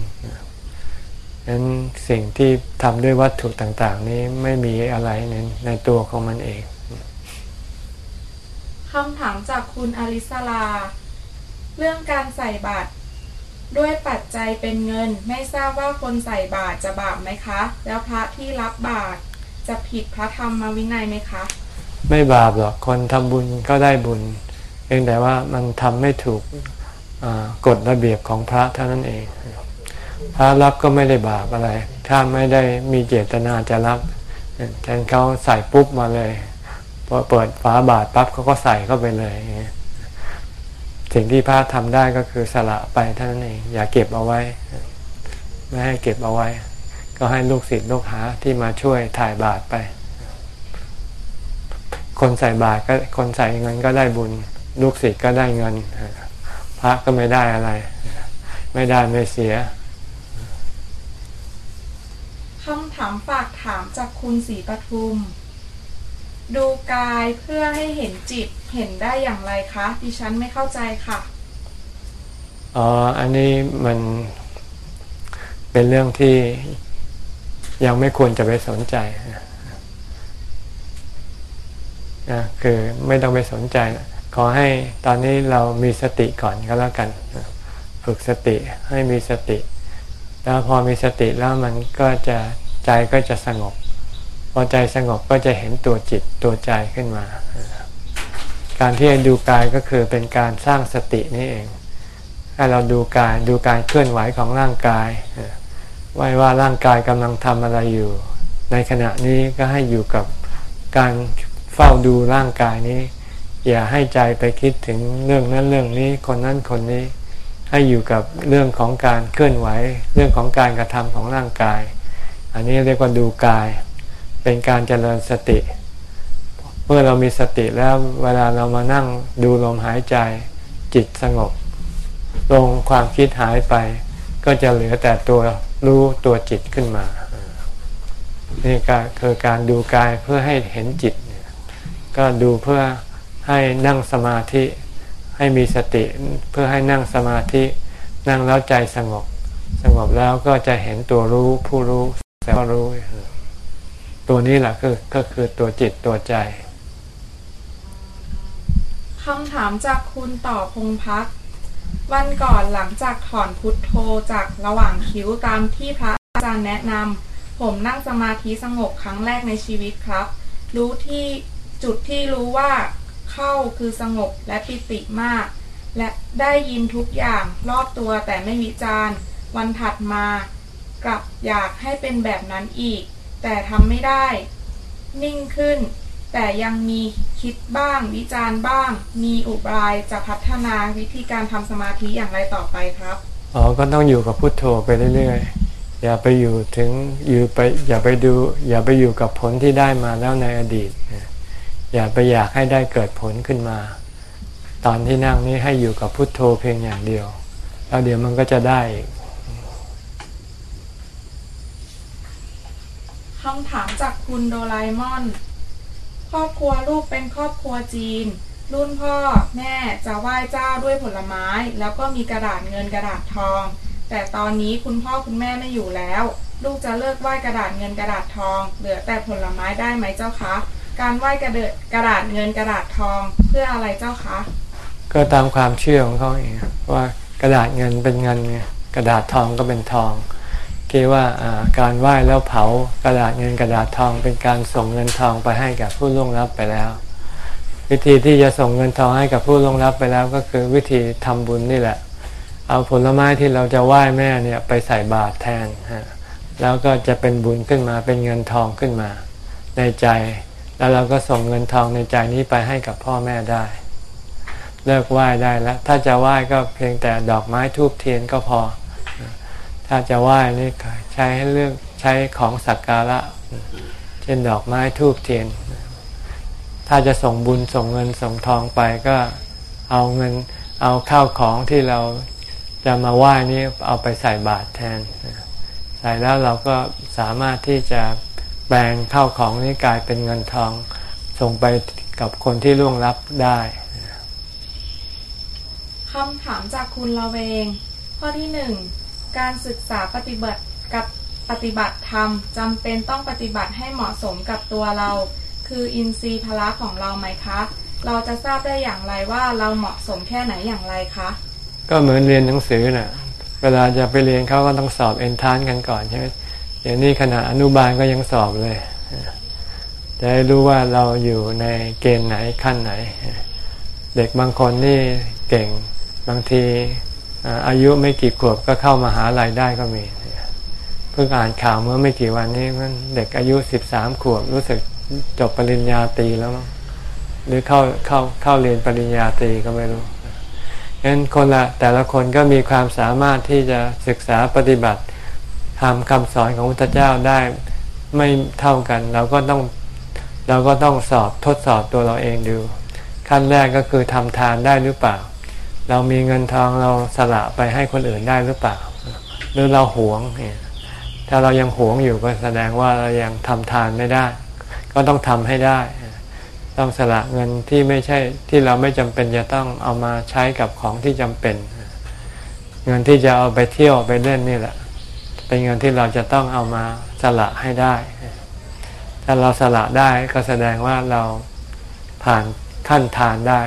ฉะนั้นสิ่งที่ทำด้วยวัตถุต่างๆ นี้ไม่มีอะไรในในตัวของมันเองคำถามจากคุณอลิสลา เรื่องการใส่บาตรด้วยปัจจัยเป็นเงินไม่ทราบว่าคนใส่บาตรจะบาปไหมคะ แล้วพระที่รับบาตรจะผิดพระธรรมวินัยไหมคะ ไม่บาปหรอกคนทำบุญก็ได้บุญเพียงแต่ว่ามันทำไม่ถูกกฎระเบียบของพระเท่านั้นเอง พระรับก็ไม่ได้บาปอะไร ถ้าไม่ได้มีเจตนาจะรับแทนเขาใส่ปุ๊บมาเลยพอเปิดฝาบาทปั๊บเขาก็ใส่เข้าไปเลย สิ่งที่พระทำได้ก็คือสละไปเท่านั้นเองอย่าเก็บเอาไว้ ไม่ให้เก็บเอาไว้ ก็ให้ลูกศิษย์ลูกหาที่มาช่วยถ่ายบาทไป คนใส่บาทก็คนใส่เงินก็ได้บุญ ลูกศิษย์ก็ได้เงินพระก็ไม่ได้อะไร ไม่ได้ไม่เสีย คำถามฝากถามจากคุณศรีปทุม ดูกายเพื่อให้เห็นจิตเห็นได้อย่างไรคะ ดิฉันไม่เข้าใจค่ะอ๋ออันนี้มันเป็นเรื่องที่ยังไม่ควรจะไปสนใจนะคือไม่ต้องไปสนใจขอให้ตอนนี้เรามีสติก่อนก็แล้วกัน ฝึกสติให้มีสติ แล้วพอมีสติแล้วมันก็จะใจก็จะสงบ พอใจสงบก็จะเห็นตัวจิตตัวใจขึ้นมา การที่ดูกายก็คือเป็นการสร้างสตินี่เองให้เราดูกายดูการเคลื่อนไหวของร่างกายไว้ว่าร่างกายกำลังทำอะไรอยู่ ในขณะนี้ก็ให้อยู่กับการเฝ้าดูร่างกายนี้ อย่าให้ใจไปคิดถึงเรื่องนั้นเรื่องนี้คนนั้นคนนี้ ให้อยู่กับเรื่องของการเคลื่อนไหว เรื่องของการกระทำของร่างกาย อันนี้เรียกว่าดูกาย เป็นการเจริญสติ เมื่อเรามีสติแล้วเวลาเรามานั่งดูลมหายใจจิตสงบ ลงความคิดหายไป ก็จะเหลือแต่ตัวรู้ตัวจิตขึ้นมา นี่ก็คือการดูกายเพื่อให้เห็นจิต ก็ดูเพื่อให้นั่งสมาธิ ให้มีสติเพื่อให้นั่งสมาธินั่งแล้วใจสงบ สงบแล้วก็จะเห็นตัวรู้ผู้รู้แต่ว่ารู้ ตัวนี้แหละคือก็คือตัวจิตตัวใจคำถามจากคุณต่อพงพักวันก่อนหลังจากถอนพุทโธจากระหว่างคิ้วตามที่พระอาจารย์แนะนำผมนั่งสมาธิสงบครั้งแรกในชีวิตครับ รู้ที่จุดที่รู้ว่า เข้าคือสงบและปิติมาก และได้ยินทุกอย่างรอบตัวแต่ไม่วิจารณ์ วันถัดมา กลับอยากให้เป็นแบบนั้นอีก แต่ทำไม่ได้ นิ่งขึ้น แต่ยังมีคิดบ้างวิจารณ์บ้าง มีอุบายจะพัฒนาวิธีการทำสมาธิอย่างไรต่อไปครับอ๋อก็ต้องอยู่กับพุทโธไปเรื่อยๆอย่าไปอยู่ถึงอยู่ไปอย่าไปดู อย่าไปอยู่กับผลที่ได้มาแล้วในอดีต อย่าไปอยากให้ได้เกิดผลขึ้นมา ตอนที่นั่งนี้ให้อยู่กับพุทโธเพียงอย่างเดียว แล้วเดี๋ยวมันก็จะได้คำถามจากคุณโดไลมอน ครอบครัวลูกเป็นครอบครัวจีน รุ่นพ่อแม่จะไหว้เจ้าด้วยผลไม้ แล้วก็มีกระดาษเงินกระดาษทอง แต่ตอนนี้คุณพ่อคุณแม่ไม่อยู่แล้ว ลูกจะเลิกไหว้กระดาษเงินกระดาษทอง เหลือแต่ผลไม้ได้ไหมเจ้าคะ การไหว้กระเดกระดาษเงินกระดาษทองเพื่ออะไรเจ้าคะ ก็ตามความเชื่อของเขาเองว่ากระดาษเงินเป็นเงินไงกระดาษทองก็เป็นทองคิดว่าการไหว้แล้วเผากระดาษเงินกระดาษทองเป็นการส่งเงินทองไปให้กับผู้ล่วงลับไปแล้ว วิธีที่จะส่งเงินทองให้กับผู้ล่วงลับไปแล้วก็คือวิธีทำบุญนี่แหละ เอาผลไม้ที่เราจะไหว้แม่เนี่ยไปใส่บาตรแทนฮะแล้วก็จะเป็นบุญขึ้นมาเป็นเงินทองขึ้นมา ในใจ แล้วเราก็ส่งเงินทองในใจนี้ไปให้กับพ่อแม่ได้ เลิกไหว้ได้แล้ว ถ้าจะไหว้ก็เพียงแต่ดอกไม้ทูบเทียนก็พอ ถ้าจะไหว้นี่ใช้ให้เลือกใช้ของสักการะ เช่นดอกไม้ทูบเทียน ถ้าจะส่งบุญส่งเงินส่งทองไปก็เอาเงินเอาข้าวของที่เราจะมาไหว้นี้เอาไปใส่บาตรแทน ใส่แล้วเราก็สามารถที่จะ แปลงเข้าของนี้กลายเป็นเงินทอง ส่งไปกับคนที่ล่วงลับได้คำถามจากคุณละเวง ข้อที่หนึ่งการศึกษาปฏิบัติกับปฏิบัติธรรมจำเป็นต้องปฏิบัติให้เหมาะสมกับตัวเรา คืออินทรีย์พละของเราไหมคะ เราจะทราบได้อย่างไรว่าเราเหมาะสมแค่ไหนอย่างไรคะก็เหมือนเรียนหนังสือนะ่ะ เวลาจะไปเรียนเขาก็ต้องสอบเอนทานกันก่อนใช่ไหม เดี๋ยวนี้ขณะอนุบาลก็ยังสอบเลยจะให้รู้ว่าเราอยู่ในเกณฑ์ไหนขั้นไหน เด็กบางคนนี่เก่งบางทีอายุไม่กี่ขวบก็เข้ามาหาลัยได้ก็มีเพิ่งอ่านข่าวเมื่อไม่กี่วันนี้มันเด็กอายุสิบสามขวบรู้สึกจบปริญญาตรีแล้วมั้งหรือเข้าเข้าเข้าเรียนปริญญาตรีก็ไม่รู้ฉะนั้นคนละแต่ละคนก็มีความสามารถที่จะศึกษาปฏิบัติ ทำคำสอนของพระพุทธเจ้าได้ไม่เท่ากัน เราก็ต้องเราก็ต้องสอบทดสอบตัวเราเองดู ขั้นแรกก็คือทำทานได้หรือเปล่า เรามีเงินทองเราสละไปให้คนอื่นได้หรือเปล่า หรือเราหวงเนี่ยถ้าเรายังหวงอยู่ก็แสดงว่าเรายังทำทานไม่ได้ ก็ต้องทำให้ได้ ต้องสละเงินที่ไม่ใช่ที่เราไม่จำเป็นจะต้องเอามาใช้กับของที่จำเป็น เงินที่จะเอาไปเที่ยวไปเล่นนี่แหละ เป็นเงินที่เราจะต้องเอามาสละให้ได้ ถ้าเราสละได้ก็แสดงว่าเราผ่านขั้นทานได้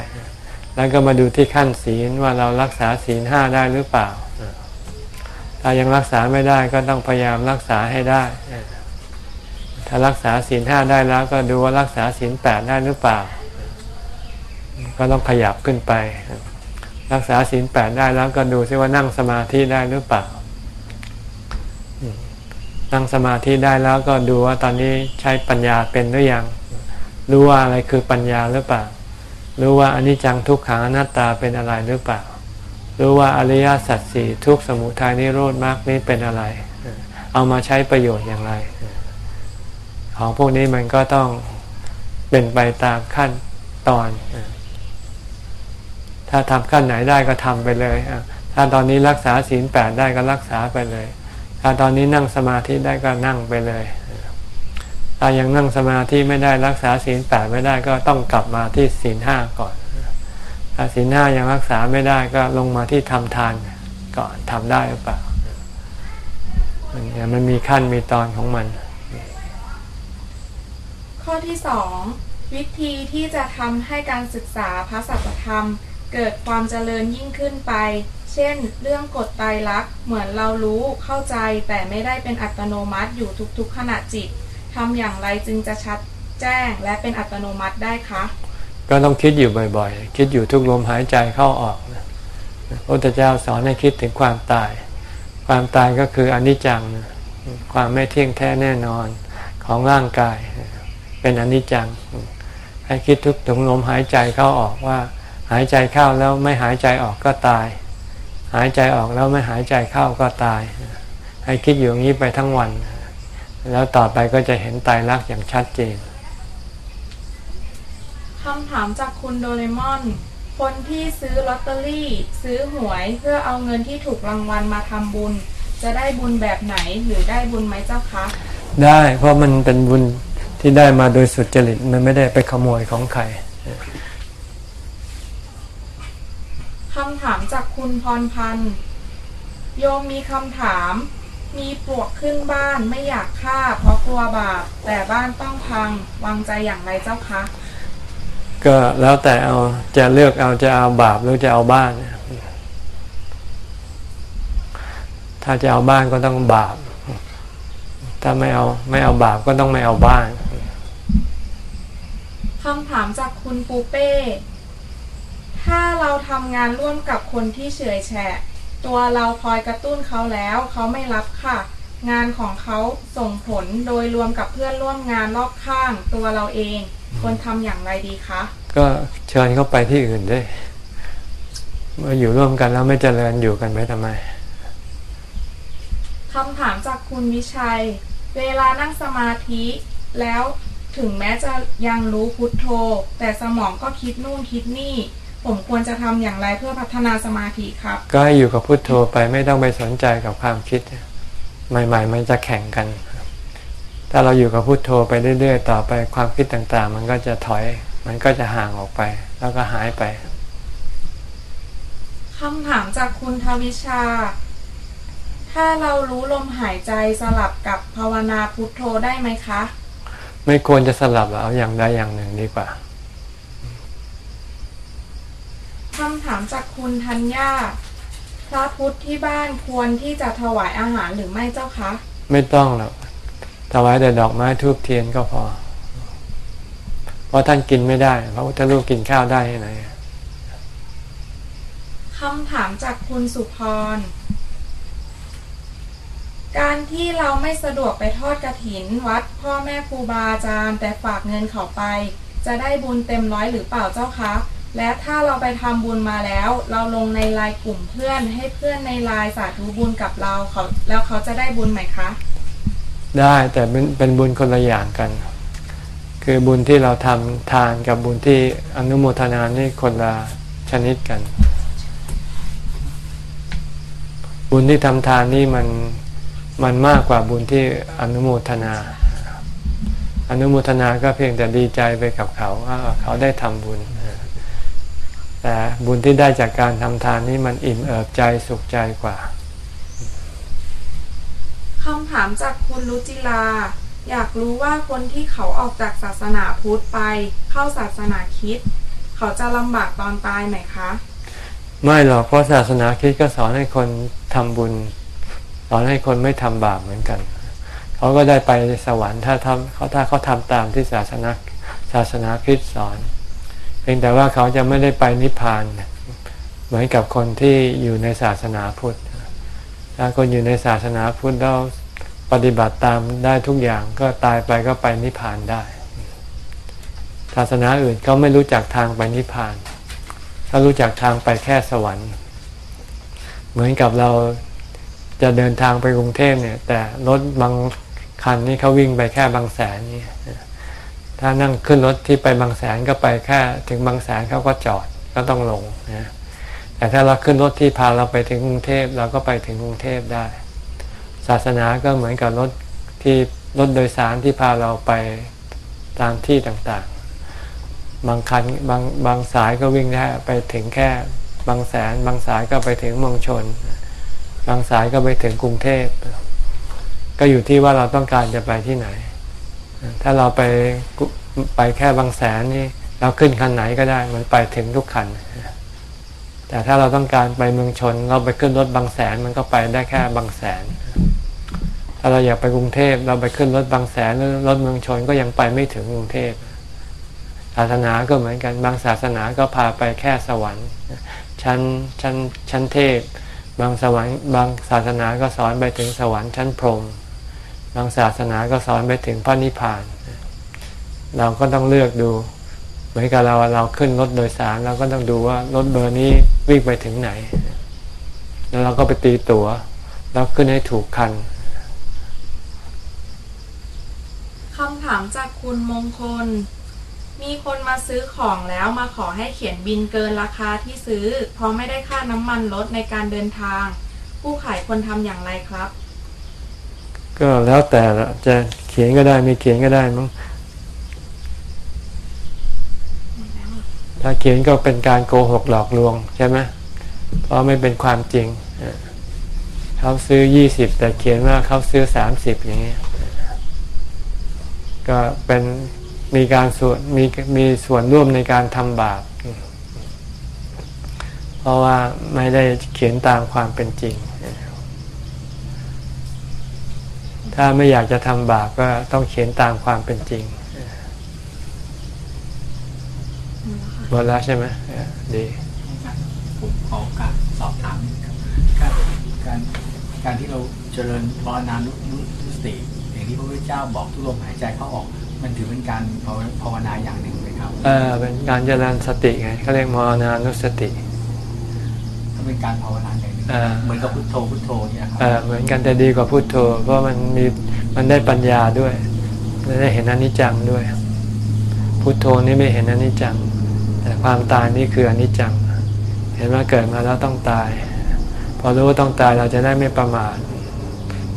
แล้วก็มาดูที่ขั้นศีลว่าเรารักษาศีลห้าได้หรือเปล่า ถ้ายังรักษาไม่ได้ก็ต้องพยายามรักษาให้ได้ ถ้ารักษาศีลห้าได้แล้วก็ดูว่ารักษาศีลแปดได้หรือเปล่า ก็ต้องขยับขึ้นไป รักษาศีลแปดได้แล้วก็ดูซิว่านั่งสมาธิได้หรือเปล่า นั่งสมาธิได้แล้วก็ดูว่าตอนนี้ใช้ปัญญาเป็นหรือยัง รู้ว่าอะไรคือปัญญาหรือเปล่า รู้ว่าอนิจจังทุกขังอนัตตาเป็นอะไรหรือเปล่า รู้ว่าอริยสัจสี่ทุกสมุทัยนิโรธมรรคนี้เป็นอะไร เอามาใช้ประโยชน์อย่างไร ของพวกนี้มันก็ต้องเป็นไปตามขั้นตอน ถ้าทำขั้นไหนได้ก็ทำไปเลย ถ้าตอนนี้รักษาศีลแปดได้ก็รักษาไปเลย ถ้าตอนนี้นั่งสมาธิได้ก็นั่งไปเลย ถ้ายังนั่งสมาธิไม่ได้รักษาศีลแปดไม่ได้ก็ต้องกลับมาที่ศีลห้าก่อน ถ้าศีลห้ายังรักษาไม่ได้ก็ลงมาที่ทำทานก่อนทำได้หรือเปล่า มันมันมีขั้นมีตอนของมัน ข้อที่สองวิธีที่จะทำให้การศึกษาพระสัจธรรม เกิดความเจริญยิ่งขึ้นไป เช่น เรื่องกฎไตรลักษ์เหมือนเรารู้เข้าใจแต่ไม่ได้เป็นอัตโนมัติอยู่ทุกๆขณะจิตทำอย่างไรจึงจะชัดแจ้งและเป็นอัตโนมัติได้คะก็ต้องคิดอยู่บ่อยๆ คิดอยู่ทุกลมหายใจเข้าออกพระพุทธเจ้าสอนให้คิดถึงความตาย ความตายก็คืออนิจจัง ความไม่เที่ยงแท้แน่นอนของร่างกาย เป็นอนิจจัง ให้คิดทุกถึงลมหายใจเข้าออกว่า หายใจเข้าแล้วไม่หายใจออกก็ตาย หายใจออกแล้วไม่หายใจเข้าก็ตาย ให้คิดอยู่อย่างนี้ไปทั้งวัน แล้วต่อไปก็จะเห็นตายรักอย่างชัดเจนคำถามจากคุณโดเรมอน คนที่ซื้อลอตเตอรี่ ซื้อหวยเพื่อเอาเงินที่ถูกรางวัลมาทำบุญ จะได้บุญแบบไหนหรือได้บุญไหมเจ้าคะ ได้เพราะมันเป็นบุญที่ได้มาโดยสุดจริตมันไม่ได้ไปขโมยของใคร คำถามจากคุณพรพันธ์ โยมมีคำถาม มีปลวกขึ้นบ้านไม่อยากฆ่า เพราะกลัวบาป แต่บ้านต้องพัง วางใจอย่างไรเจ้าคะ ก็แล้วแต่เอาจะเลือกเอาจะเอาบาปหรือจะเอาบ้าน ถ้าจะเอาบ้านก็ต้องบาป ถ้าไม่เอาไม่เอาบาปก็ต้องไม่เอาบ้านคำถามจากคุณปูเป้ ถ้าเราทำงานร่วมกับคนที่เฉยแฉะ ตัวเราคอยกระตุ้นเขาแล้วเขาไม่รับค่ะ งานของเขาส่งผลโดยรวมกับเพื่อนร่วมงานรอบข้างตัวเราเองควรทำอย่างไรดีคะ ก็เชิญเขาไปที่อื่นได้เมื่ออยู่ร่วมกันแล้วไม่เจริญอยู่กันไปทำไมคำถามจากคุณวิชัย เวลานั่งสมาธิแล้วถึงแม้จะยังรู้พุทโธ แต่สมองก็คิดนู่นคิดนี่ ผมควรจะทำอย่างไรเพื่อพัฒนาสมาธิครับ ก็ให้อยู่กับพุทโธไปไม่ต้องไปสนใจกับความคิด ใหม่ ๆ มันจะแข่งกัน ถ้าเราอยู่กับพุโทโธไปเรื่อย ๆ ต่อไปความคิดต่างๆ มันก็จะถอย มันก็จะห่างออกไป แล้วก็หายไปคำถามจากคุณทวิชา ถ้าเรารู้ลมหายใจสลับกับภาวนาพุทโธได้ไหมคะ ไม่ควรจะสลับเอาอย่างใดอย่างหนึ่งดีกว่าำถามจากคุณธัญญาพระพุทธที่บ้านควรที่จะถวายอาหารหรือไม่เจ้าคะ ไม่ต้องหรอกถวายแต่ดอกไม้ทูบเทียนก็พอ เพราะท่านกินไม่ได้พระพุทธรูปกินข้าวได้ไหนคำถามจากคุณสุพร การที่เราไม่สะดวกไปทอดกระถินวัดพ่อแม่ครูบาอาจารย์ แต่ฝากเงินเขาไป จะได้บุญเต็มร้อยหรือเปล่าเจ้าคะ และถ้าเราไปทำบุญมาแล้ว เราลงในไลน์กลุ่มเพื่อน ให้เพื่อนในไลน์สาธุบุญกับเราเขาแล้วเขาจะได้บุญไหมคะ ได้แต่เป็นเป็นบุญคนละอย่างกัน คือบุญที่เราทำทานกับบุญที่อนุโมทนานี่คนละชนิดกัน บุญที่ทำทานนี่มันมันมากกว่าบุญที่อนุโมทนา อนุโมทนาก็เพียงแต่ดีใจไปกับเขาว่าเขาได้ทำบุญ แต่บุญที่ได้จากการทำทานนี่มันอิ่มเอิบใจสุขใจกว่าคำถามจากคุณรุจิลา อยากรู้ว่าคนที่เขาออกจากศาสนาพุทธไป เข้าศาสนาคริสต์เขาจะลำบากตอนตายไหมคะ ไม่หรอกเพราะศาสนาคริสต์ก็สอนให้คนทำบุญ สอนให้คนไม่ทำบาปเหมือนกัน เขาก็ได้ไปสวรรค์ถ้าทำเขาถ้าเขาทำตามที่ศาสนาศาสนาคริสต์สอน เพียงแต่ว่าเขาจะไม่ได้ไปนิพพาน เหมือนกับคนที่อยู่ในศาสนาพุทธ ถ้าคนอยู่ในศาสนาพุทธแล้วปฏิบัติตามได้ทุกอย่างก็ตายไปก็ไปนิพพานได้ ศาสนาอื่นเขาไม่รู้จักทางไปนิพพานเขารู้จักทางไปแค่สวรรค์ เหมือนกับเราจะเดินทางไปกรุงเทพเนี่ย แต่รถบางคันนี่เขาวิ่งไปแค่บางแสนนี่ ถ้านั่งขึ้นรถที่ไปบางแสนก็ไปแค่ถึงบางแสนเขาก็จอดก็ต้องลงนะแต่ถ้าเราขึ้นรถที่พาเราไปถึงกรุงเทพเราก็ไปถึงกรุงเทพได้ ศาสนาก็เหมือนกับรถที่รถโดยสารที่พาเราไปตามที่ต่างๆ บางคันบางบางสายก็วิ่งได้ไปถึงแค่บางแสน บางสายก็ไปถึงเมืองชน บางสายก็ไปถึงกรุงเทพ ก็อยู่ที่ว่าเราต้องการจะไปที่ไหน ถ้าเราไปไปแค่บางแสนนี่เราขึ้นคันไหนก็ได้มันไปถึงทุกคัน แต่ถ้าเราต้องการไปเมืองชน เราไปขึ้นรถบางแสนมันก็ไปได้แค่บางแสน ถ้าเราอยากไปกรุงเทพเราไปขึ้นรถบางแสนหรือรถเมืองชนก็ยังไปไม่ถึงกรุงเทพศาสนาก็เหมือนกันบางศาสนาก็พาไปแค่สวรรค์ ชั้นชั้นชั้นเทพ บางสวรรค์บางศาสนาก็สอนไปถึงสวรรค์ชั้นพรหม บางศาสนาก็สอนไปถึงพระนิพพาน เราก็ต้องเลือกดู เหมือนกับเราเราขึ้นรถโดยสารเราก็ต้องดูว่ารถเบอร์นี้วิ่งไปถึงไหน แล้วเราก็ไปตีตัว๋วแล้วขึ้นให้ถูกคันคำถามจากคุณมงคล มีคนมาซื้อของแล้วมาขอให้เขียนบินเกินราคาที่ซื้อ เพราะไม่ได้ค่าน้ำมันลดในการเดินทาง ผู้ขายควรทำอย่างไรครับ ก็แล้วแต่จะเขียนก็ได้ไม่เขียนก็ได้มั้งถ้าเขียนก็เป็นการโกหกหลอกลวงใช่ไหมเพราะไม่เป็นความจริง เขาซื้อยี่สิบแต่เขียนว่าเขาซื้อสามสิบอย่างนี้ ก็เป็นมีการส่วนมีมีส่วนร่วมในการทำบาป เพราะว่าไม่ได้เขียนตามความเป็นจริง ถ้าไม่อยากจะทำบาปก็ต้องเขียนตามความเป็นจริง หมดแล้วใช่ไหมดีผมขอการสอบถามการการการที่เราเจริญภาวนานุสติ อย่างที่พระพุทธเจ้าบอกทุกลมหายใจเข้าออก มันถือเป็นการภาวนาอย่างหนึ่งไหมครับเออเป็นการเจริญสติไงเขาเรียกภาวนานุสติก็เป็นการภาวนาอย่างหนึ่ง เหมือนกับพุทโธพุทโธเนี่ยเหมือนกันแต่ดีกว่าพุทโธ เพราะมันมีมันได้ปัญญาด้วยได้เห็นอนิจจังด้วย พุทโธนี่ไม่เห็นอนิจจัง แต่ความตายนี่คืออนิจจัง เห็นว่าเกิดมาแล้วต้องตาย พอรู้ว่าต้องตายเราจะได้ไม่ประมาท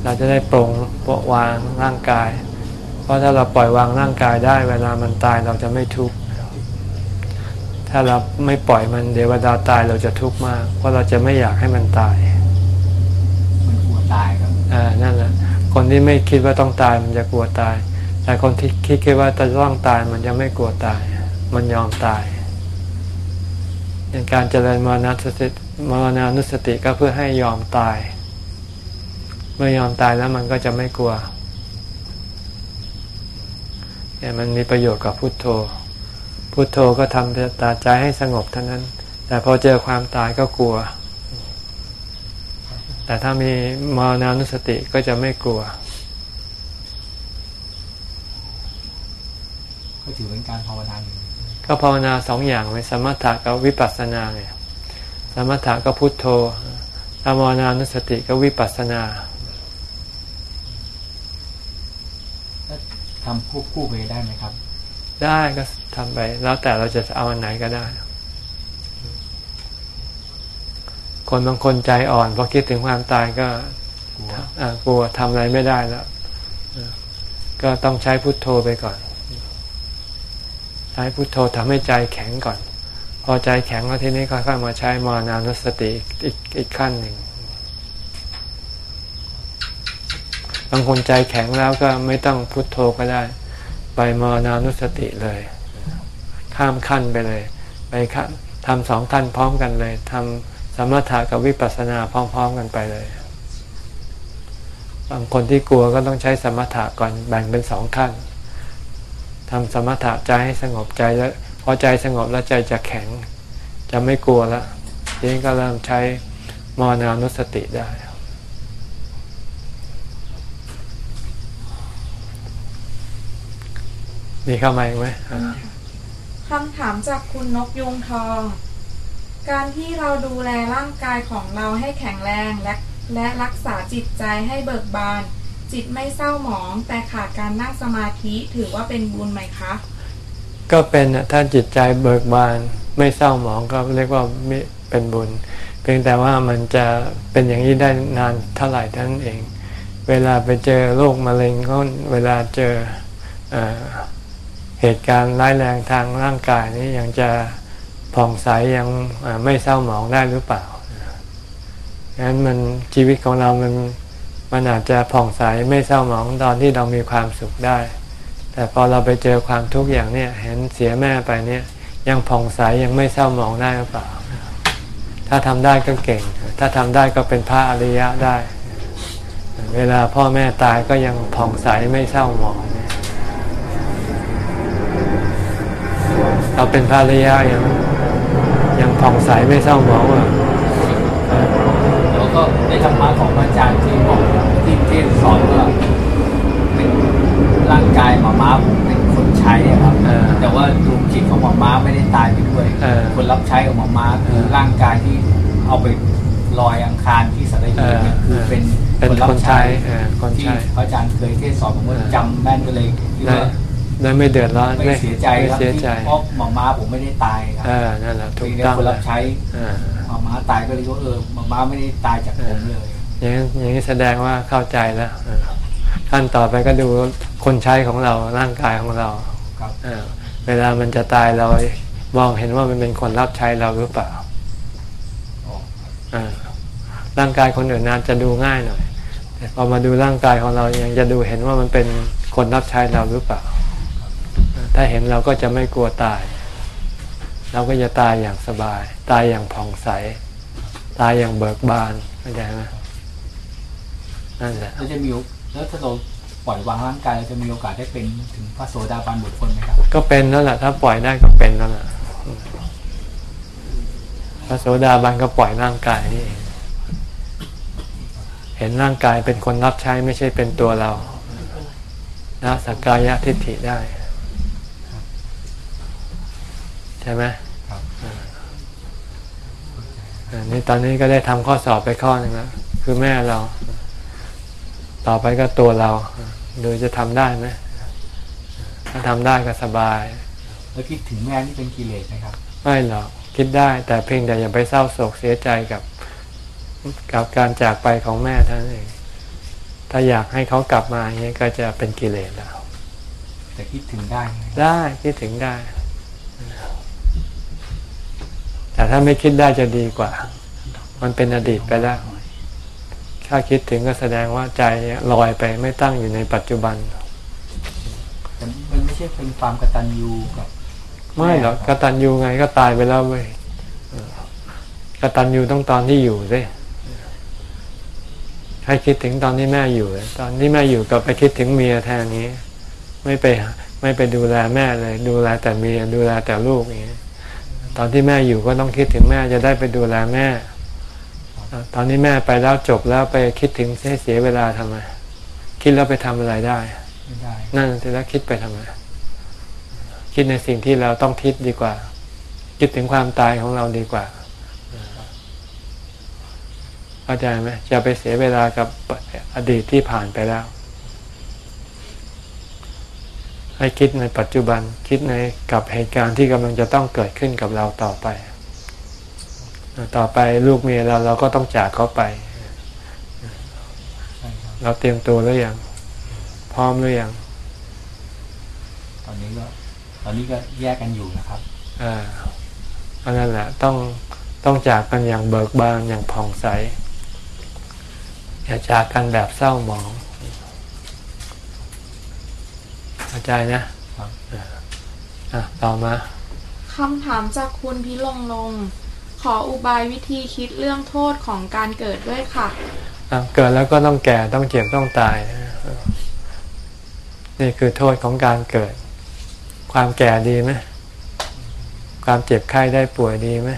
เราจะได้ปรงปวางร่างกาย เพราะถ้าเราปล่อยวางร่างกายได้ เวลามันตายเราจะไม่ทุกข์ ถ้าเราไม่ปล่อยมันเดี๋ยวเวลาตายเราจะทุกข์มาก เพราะเราจะไม่อยากให้มันตายมันกลัวตายครับอ่านั่นแหละคนที่ไม่คิดว่าต้องตายมันจะกลัวตาย แต่คนที่คิดว่าจะต้องตายมันจะไม่กลัวตาย มันยอมตายการเจริญมรณสติมรณานุสติก็เพื่อให้ยอมตาย เมื่อยอมตายแล้วมันก็จะไม่กลัวเนี่ยมันมีประโยชน์กับพุทโธ พุทโธก็ทำตาใจให้สงบเท่านั้น แต่พอเจอความตายก็กลัว แต่ถ้ามีมรณานุสติก็จะไม่กลัว ก็ถือเป็นการภาวนาอยู่ก็ภาวนาสองอย่างเลยสมถะกับวิปัสสนาเนี่ย สมถะก็พุทโธธรรมนานุสติก็วิปัสสนาทำควบคู่ไปได้ไหมครับ ได้ก็ ทำไป แล้วแต่เราจะเอาอันไหนก็ได้ คนบางคนใจอ่อนพอคิดถึงความตายก็กลัวทำอะไรไม่ได้แล้วก็ต้องใช้พุทโธไปก่อน ใช้พุทโธทำให้ใจแข็งก่อน พอใจแข็งแล้วทีนี้ค่อยๆมาใช้มานานุสติอีกอีกขั้นหนึ่งบางคนใจแข็งแล้วก็ไม่ต้องพุทโธก็ได้ ไปมานานุสติเลย ข้ามขั้นไปเลยไปทำสองขั้นพร้อมกันเลยทำสมถะกับวิปัสสนาพร้อม ๆ กันไปเลย บางคนที่กลัวก็ต้องใช้สมถะก่อนแบ่งเป็นสองขั้นทำสมถะใจให้สงบใจแล้วพอใจสงบแล้วใจจะแข็ง จะไม่กลัวแล้วทีนี้ก็เริ่มใช้มรณานุสติได้มีเข้ามาอีกไหม คำถามจากคุณนกยุงทอง การที่เราดูแลร่างกายของเราให้แข็งแรงและและรักษาจิตใจให้เบิกบาน จิตไม่เศร้าหมอง แต่ขาดการนั่งสมาธิถือว่าเป็นบุญไหมคะ ก็เป็นถ้าจิตใจเบิกบานไม่เศร้าหมองก็เรียกว่าเป็นบุญ เพียงแต่ว่ามันจะเป็นอย่างนี้ได้นานเท่าไหร่ท่านเอง เวลาไปเจอโรคมะเร็งก็เวลาเจอ เหตุการณ์ร้ายแรงทางร่างกายนี้ยังจะผ่องใสยังไม่เศร้าหมองได้หรือเปล่างั้นมันชีวิตของเรามันมันอาจจะผ่องใสไม่เศร้าหมองตอนที่เรามีความสุขได้ แต่พอเราไปเจอความทุกข์อย่างเนี้ยเห็นเสียแม่ไปเนี่ยยังผ่องใสยังไม่เศร้าหมองได้หรือเปล่า ถ้าทำได้ก็เก่ง ถ้าทำได้ก็เป็นพระอริยะได้ เวลาพ่อแม่ตายก็ยังผ่องใสไม่เศร้าหมอง เราเป็นพระอริยะยังยังผ่องใสไม่เศร้าหมองอะแล้วก็ในธรรมะของอาจารย์ที่บอกที่เทศสอนว่าเป็นร่างกายหมาม้าผมเป็นคนใช้ครับ แต่ว่าดวงจิตของหมาม้าไม่ได้ตายไปด้วย คนรับใช้ของหมาม้าคือร่างกายที่เอาไปลอยอังคารที่สัตหีบคือเป็นคนรับใช้ที่พระอาจารย์เคยเทศสอนผมว่าจำแม่นก็เลยคิดว่า ได้ไม่เดือดร้อนไม่เสียใจครับเพราะหมอม้าผมไม่ได้ตายครับนั่นแหละถูกต้องคนรับใช้หมอม้าตายก็เลยว่าเออหมอม้าไม่ได้ตายจากผมเลยอย่างนี้อย่างนี้แสดงว่าเข้าใจแล้วขั้นต่อไปก็ดูคนใช้ของเราร่างกายของเราครับเวลามันจะตายเรามองเห็นว่ามันเป็นคนรับใช้เราหรือเปล่าร่างกายคนอื่นนาจะดูง่ายหน่อยแต่พอมาดูร่างกายของเรายังจะดูเห็นว่ามันเป็นคนรับใช้เราหรือเปล่า ถ้าเห็นเราก็จะไม่กลัวตาย เราก็จะตายอย่างสบาย ตายอย่างผ่องใส ตายอย่างเบิกบานเข้าใจไหมนั่นแหละแล้วจะมีแล้วถ้าเราปล่อยวางร่างกายเราจะมีโอกาสได้เป็นถึงพระโสดาบันบุคคลไหมครับ ก็เป็นนั่นแหละถ้าปล่อยได้ก็เป็นนั่นแหละพระโสดาบันก็ปล่อยร่างกายนี่เองเห็นร่างกายเป็นคนรับใช้ไม่ใช่เป็นตัวเราละสักกายทิฏฐิได้ ใช่ไหมครับนี่ตอนนี้ก็ได้ทำข้อสอบไปข้อหนึ่งแล้วคือแม่เรา ต่อไปก็ตัวเราโดยจะทำได้ไหมถ้าทำได้ก็สบาย แล้วคิดถึงแม่นี่เป็นกิเลสไหมครับ ไม่หรอกคิดได้ แต่เพียงแต่อย่าไปเศร้าโศกเสียใจกับกับการจากไปของแม่ท่านเอง ถ้าอยากให้เขากลับมาอย่างนี้ก็จะเป็นกิเลสแล้วแต่คิดถึงได้ ได้คิดถึงได้ แต่ถ้าไม่คิดได้จะดีกว่า มันเป็นอดีตไปแล้ว ถ้าคิดถึงก็แสดงว่าใจลอยไปไม่ตั้งอยู่ในปัจจุบันมันไม่ใช่เป็นความกตัญญูกับ ไม่หรอกกตัญญูไงก็ตายไปแล้วเว้ยกตัญญูต้องตอนที่อยู่สิให้คิดถึงตอนที่แม่อยู่ ตอนที่แม่อยู่ก็ไปคิดถึงเมียแทนนี้ ไม่ไปไม่ไปดูแลแม่เลย ดูแลแต่เมียดูแลแต่ลูกอย่างนี้ ตอนที่แม่อยู่ก็ต้องคิดถึงแม่จะได้ไปดูแลแม่ ตอนนี้แม่ไปแล้วจบแล้วไปคิดถึงเสียเวลาทำไมคิดแล้วไปทำอะไรได้ไม่ได้นั่นจะแล้วคิดไปทำไมคิดในสิ่งที่เราต้องคิดดีกว่า คิดถึงความตายของเราดีกว่าเข้าใจไหมจะไปเสียเวลากับอดีตที่ผ่านไปแล้ว ให้คิดในปัจจุบันคิดในกับเหตุการณ์ที่กำลังจะต้องเกิดขึ้นกับเราต่อไป ต่อไปลูกเมียเราเราก็ต้องจากเขาไป เราเตรียมตัวหรือยังพร้อมหรือยังตอนนี้ก็ตอนนี้ก็แยกกันอยู่นะครับอ่าเพราะนั้นแหละต้องต้องจากกันอย่างเบิกบานอย่างผ่องใส อย่าจากกันแบบเศร้าหมอง เข้าใจนะครับอะต่อมาคำถามจากคุณพิลงลง ขออุบายวิธีคิดเรื่องโทษของการเกิดด้วยค่ะเกิดแล้วก็ต้องแก่ต้องเจ็บต้องตาย นี่คือโทษของการเกิด ความแก่ดีไหมความเจ็บไข้ได้ป่วยดีไหม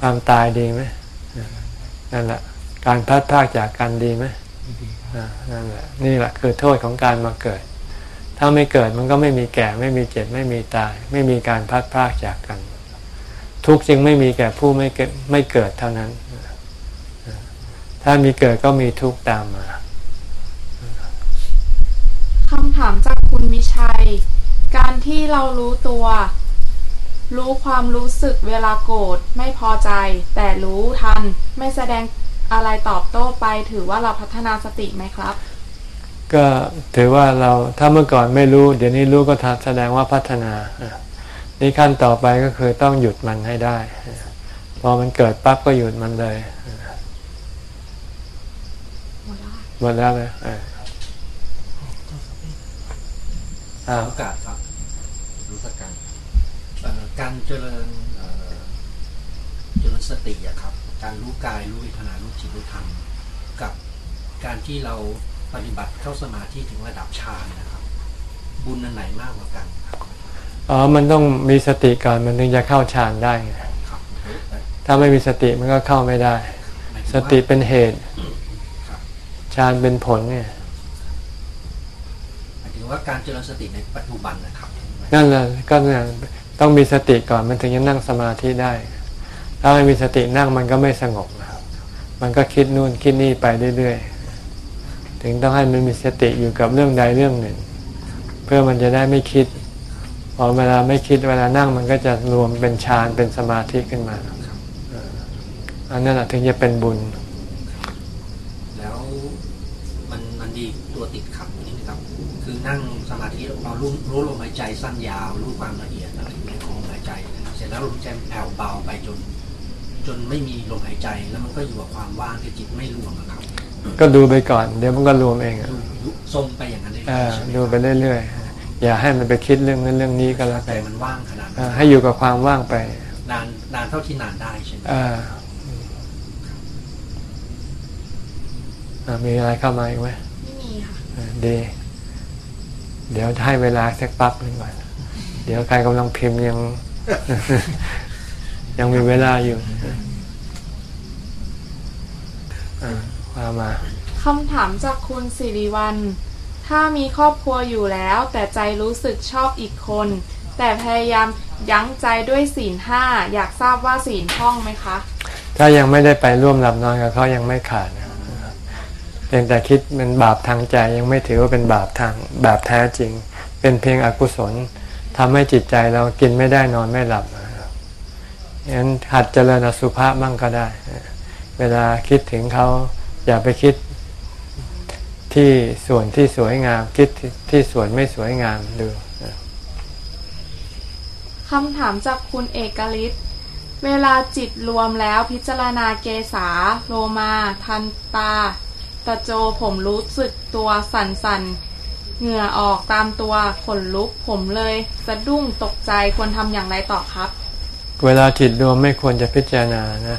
ความตายดีไหมนั่นแหละการพัดพากจากกันดีไหมนั่นแหละนี่แหละคือโทษของการมาเกิด ถ้าไม่เกิดมันก็ไม่มีแก่ ไม่มีเจ็บไม่มีตาย ไม่มีการพัดพากจากกัน ทุกจึงไม่มีแก่ผู้ไม่เกิดไม่เกิดเท่านั้น ถ้ามีเกิดก็มีทุกตามมาคำถามจากคุณวิชัย การที่เรารู้ตัว รู้ความรู้สึกเวลาโกรธไม่พอใจ แต่รู้ทันไม่แสดงอะไรตอบโต้ไปถือว่าเราพัฒนาสติไหมครับ ก็ถือว่าเราถ้าเมื่อก่อนไม่รู้ เดี๋ยวนี้รู้ก็แสดงว่าพัฒนานี่ขั้นต่อไปก็คือต้องหยุดมันให้ได้ พอมันเกิดปั๊บก็หยุดมันเลยหมดแล้วเลยอ่าโอกาสครับรู้สักการการเจริญเจริญสติอะครับ การรู้กายรู้เวทนารู้จิตรู้ธรรมกับการที่เรา ปฏิบัติเข้าสมาธิถึงระดับฌานนะครับ บุญอันไหนมากกว่ากันครับอ๋อ มันต้องมีสติก่อนมันถึงจะเข้าฌานได้ไงถ้าไม่มีสติมันก็เข้าไม่ได้ สติเป็นเหตุฌานเป็นผลเนี่ยหมายถึงว่าการเจริญสติในปัจจุบันนะครับ นั่นแหละก็เนี่ยต้องมีสติก่อนมันถึงจะนั่งสมาธิได้ ถ้าไม่มีสตินั่งมันก็ไม่สงบมันก็คิดนู่นคิดนี่ไปเรื่อยๆ ถึงต้องให้มันมีสติอยู่กับเรื่องใดเรื่องหนึ่ง เพื่อมันจะได้ไม่คิด พอเวลาไม่คิดเวลานั่งมันก็จะรวมเป็นฌานเป็นสมาธิขึ้นมาอันนั้นถึงจะเป็นบุญ แล้วมันมันดีตัวติดขัดนี่นะครับ คือนั่งสมาธิเรารู้รู้ลมหายใจสั้นยาวรู้ความละเอียดอะไรในของลมหายใจ เสร็จแล้วลมหายใจแผ่วเบาไปจน จนไม่มีลมหายใจ แล้วมันก็อยู่กับความว่างที่จิตไม่รวมครับ ก็ดูไปก่อน เดี๋ยวมันก็รวมเองอะทรงไปอย่างนั้นเลยดูไปเรื่อยๆ อย่าให้มันไปคิดเรื่องนั้นเรื่องนี้ก็แล้วแต่มันว่างขนาดให้อยู่กับความว่างไป นานนานเท่าที่นานได้ใช่ไหมมีอะไรเข้ามาอีกไหมไม่มีค่ะดีเดี๋ยวให้เวลาสักปั๊บหนึ่งก่อน เดี๋ยวใครกำลังพิมพ์ยัง ยังมีเวลาอยู่ว่า มาคำถามจากคุณสิริวัลถ้ามีครอบครัวอยู่แล้ว แต่ใจรู้สึกชอบอีกคน แต่พยายามยั้งใจด้วยศีลห้าอยากทราบว่าศีลท่องไหมคะ ถ้ายังไม่ได้ไปร่วมหลับนอนกับเขายังไม่ขาดเพียงแต่คิดเป็นบาปทางใจยังไม่ถือว่าเป็นบาปทางแบบแท้จริง เป็นเพียงอกุศลทำให้จิตใจเรากินไม่ได้นอนไม่หลับงั้นหัดเจริญอสุภาพมั่งก็ได้ เวลาคิดถึงเขา อย่าไปคิดที่ส่วนที่สวยงาม คิดที่ส่วนไม่สวยงามดูคำถามจากคุณเอกลิศเวลาจิตรวมแล้วพิจารณาเกษาโลมา ทันตา ตะโจผมรู้สึกตัวสันสันเหงื่อออกตามตัวขนลุกผมเลยสะดุ้งตกใจควรทำอย่างไรต่อครับ เวลาจิตรวมไม่ควรจะพิจารณานะ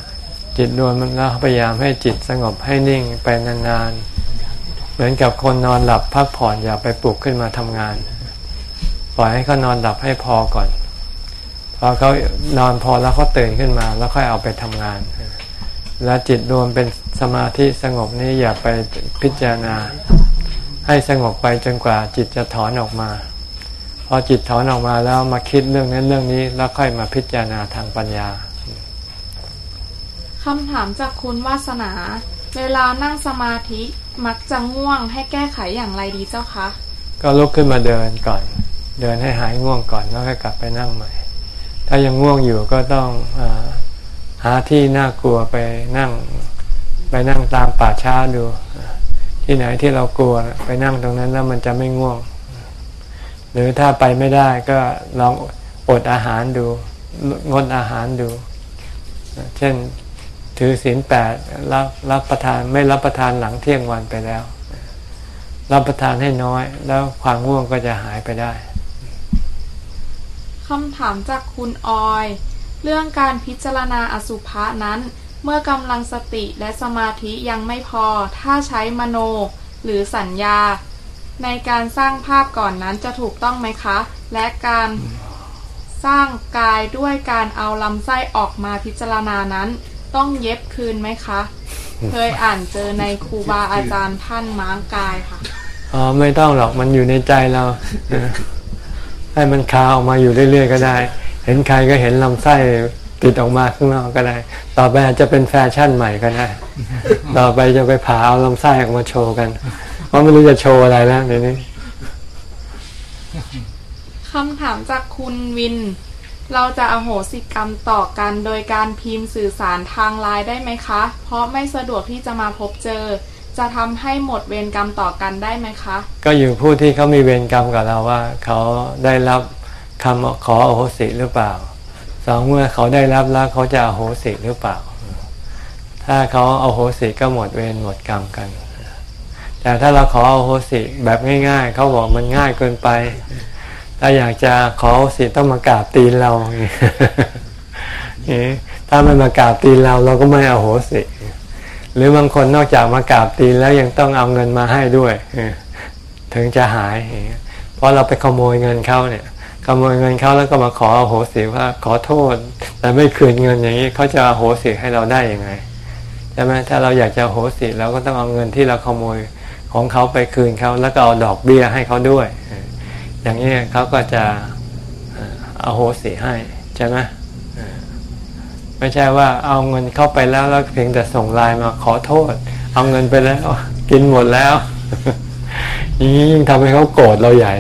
จิตรวมมันแล้วพยายามให้จิตสงบให้นิ่งไปนานๆ เหมือนกับคนนอนหลับพักผ่อนอย่าไปปลุกขึ้นมาทำงาน ปล่อยให้เขานอนหลับให้พอก่อน พอเขานอนพอแล้วเขาตื่นขึ้นมา แล้วค่อยเอาไปทำงาน แล้วจิตรวมเป็นสมาธิสงบนี้อย่าไปพิจารณา ให้สงบไปจนกว่าจิตจะถอนออกมา พอจิตถอนออกมาแล้วมาคิดเรื่องนั้นเรื่องนี้แล้วค่อยมาพิจารณาทางปัญญา คำถามจากคุณวาสนา เวลานั่งสมาธิมักจะง่วงให้แก้ไขอย่างไรดีเจ้าคะ ก็ลุกขึ้นมาเดินก่อน เดินให้หายง่วงก่อนแล้วค่อยกลับไปนั่งใหม่ ถ้ายังง่วงอยู่ก็ต้องอหาที่น่ากลัวไปนั่ง ไปนั่งตามป่าช้าดู ที่ไหนที่เรากลัวไปนั่งตรงนั้นแล้วมันจะไม่ง่วง หรือถ้าไปไม่ได้ก็ลองอดอาหารดู งดอาหารดู เช่น ถือศีลแปดรับรับประทานไม่รับประทานหลังเที่ยงวันไปแล้ว รับประทานให้น้อย แล้วความง่วงก็จะหายไปได้คำถามจากคุณออย เรื่องการพิจารณาอสุภะนั้น เมื่อกำลังสติและสมาธิยังไม่พอ ถ้าใช้มโนหรือสัญญา ในการสร้างภาพก่อนนั้นจะถูกต้องไหมคะ และการสร้างกายด้วยการเอาลำไส้ออกมาพิจารณานั้น ต้องเย็บคืนไหมคะ เคยอ่านเจอในครูบาอาจารย์ท่านม้างกายค่ะอ๋อไม่ต้องหรอกมันอยู่ในใจเราให้มันคาออกมาอยู่เรื่อยๆก็ได้ เห็นใครก็เห็นลำไส้ติดออกมาข้างนอกก็ได้ ต่อไปอาจจะเป็นแฟชั่นใหม่ก็ได้ ต่อไปจะไปผ่าเอาลำไส้ออกมาโชว์กัน เพราะไม่รู้จะโชว์อะไรแล้วเดี๋ยวนี้คำถามจากคุณวิน เราจะอโหสิกรรมต่อกันโดยการพิมพ์สื่อสารทางไลน์ได้ไหมคะ เพราะไม่สะดวกที่จะมาพบเจอ จะทำให้หมดเวรกรรมต่อกันได้ไหมคะ ก็อยู่ผู้ที่เขามีเวรกรรมกับเราว่า เขาได้รับคำขออโหสิหรือเปล่าสองเมื่อเขาได้รับแล้วเขาจะอโหสิหรือเปล่า ถ้าเขาอโหสิก็หมดเวรหมดกรรมกัน แต่ถ้าเราขออโหสิแบบง่าย ๆ เขาบอกมันง่ายเกินไป ถ้าอยากจะขอสิต้องมากราบตีนเราถ้าไม่มากราบตีนเราเราก็ไม่เอาโหสิ หรือบางคนนอกจากมากราบตีนแล้วยังต้องเอาเงินมาให้ด้วย ถึงจะหาย เพราะเราไปขโมยเงินเขาเนี่ย ขโมยเงินเขาแล้วก็มาขออโหสิว่าขอโทษ แต่ไม่คืนเงินอย่างนี้เขาจะอโหสิให้เราได้ยังไงใช่ไหมถ้าเราอยากจะโหสิเราก็ต้องเอาเงินที่เราขโมยของเขาไปคืนเขาแล้วก็เอาดอกเบี้ยให้เขาด้วย อย่างนี้เขาก็จะเอาโหสิให้ใช่ไหมไม่ใช่ว่าเอาเงินเข้าไปแล้วแล้วเพียงแต่ส่งไลน์มาขอโทษ เอาเงินไปแล้ว กินหมดแล้วอย่างนี้ยิ่งทำให้เขาโกรธเราใหญ่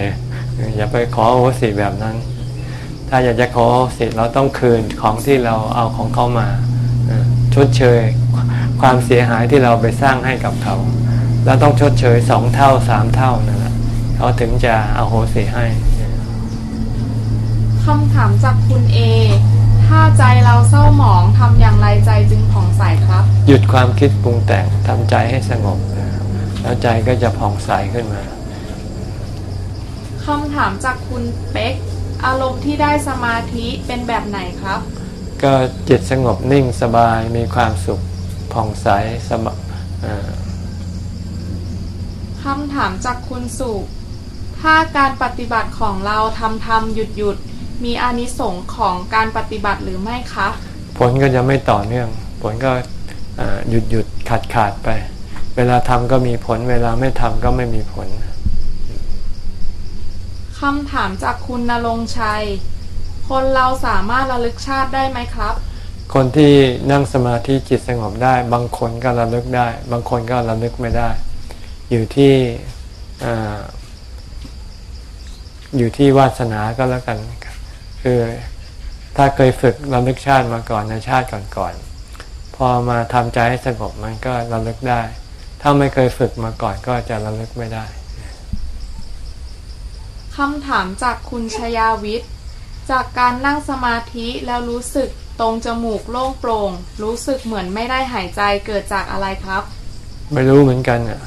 อย่าไปขอโหสิแบบนั้น ถ้าอยากจะขอโหสิเราต้องคืนของที่เราเอาของเขามาชดเชยความเสียหายที่เราไปสร้างให้กับเขา แล้วต้องชดเชยสองเท่าสามเท่านะ เขาถึงจะเอาโหสิให้คำถามจากคุณเอ ถ้าใจเราเศร้าหมองทำอย่างไรใจจึงผ่องใสครับ หยุดความคิดปรุงแต่งทำใจให้สงบ แล้วใจก็จะผ่องใสขึ้นมาคำถามจากคุณเป๊ก อารมณ์ที่ได้สมาธิเป็นแบบไหนครับ ก็จิตสงบนิ่งสบายมีความสุขผ่องใสสบคำถามจากคุณสุ ถ้าการปฏิบัติของเราทำทำหยุดหยุดมีอานิสงส์ของการปฏิบัติหรือไม่คะ ผลก็จะไม่ต่อเนื่อง ผลก็หยุดหยุดขาดขาดไป เวลาทำก็มีผล เวลาไม่ทำก็ไม่มีผลคำถามจากคุณนรงชัย คนเราสามารถระลึกชาติได้ไหมครับ คนที่นั่งสมาธิจิตสงบได้ บางคนก็ระลึกได้ บางคนก็ระลึกไม่ได้ อยู่ที่ อยู่ที่วาสนาก็แล้วกัน คือถ้าเคยฝึกระลึกชาติมาก่อนในชาติก่อนๆพอมาทำใจให้สงบมันก็ระลึกได้ ถ้าไม่เคยฝึกมาก่อนก็จะระลึกไม่ได้คำถามจากคุณชยาวิทย์ จากการนั่งสมาธิแล้วรู้สึกตรงจมูกโล่งโปร่ง รู้สึกเหมือนไม่ได้หายใจเกิดจากอะไรครับ ไม่รู้เหมือนกันอะ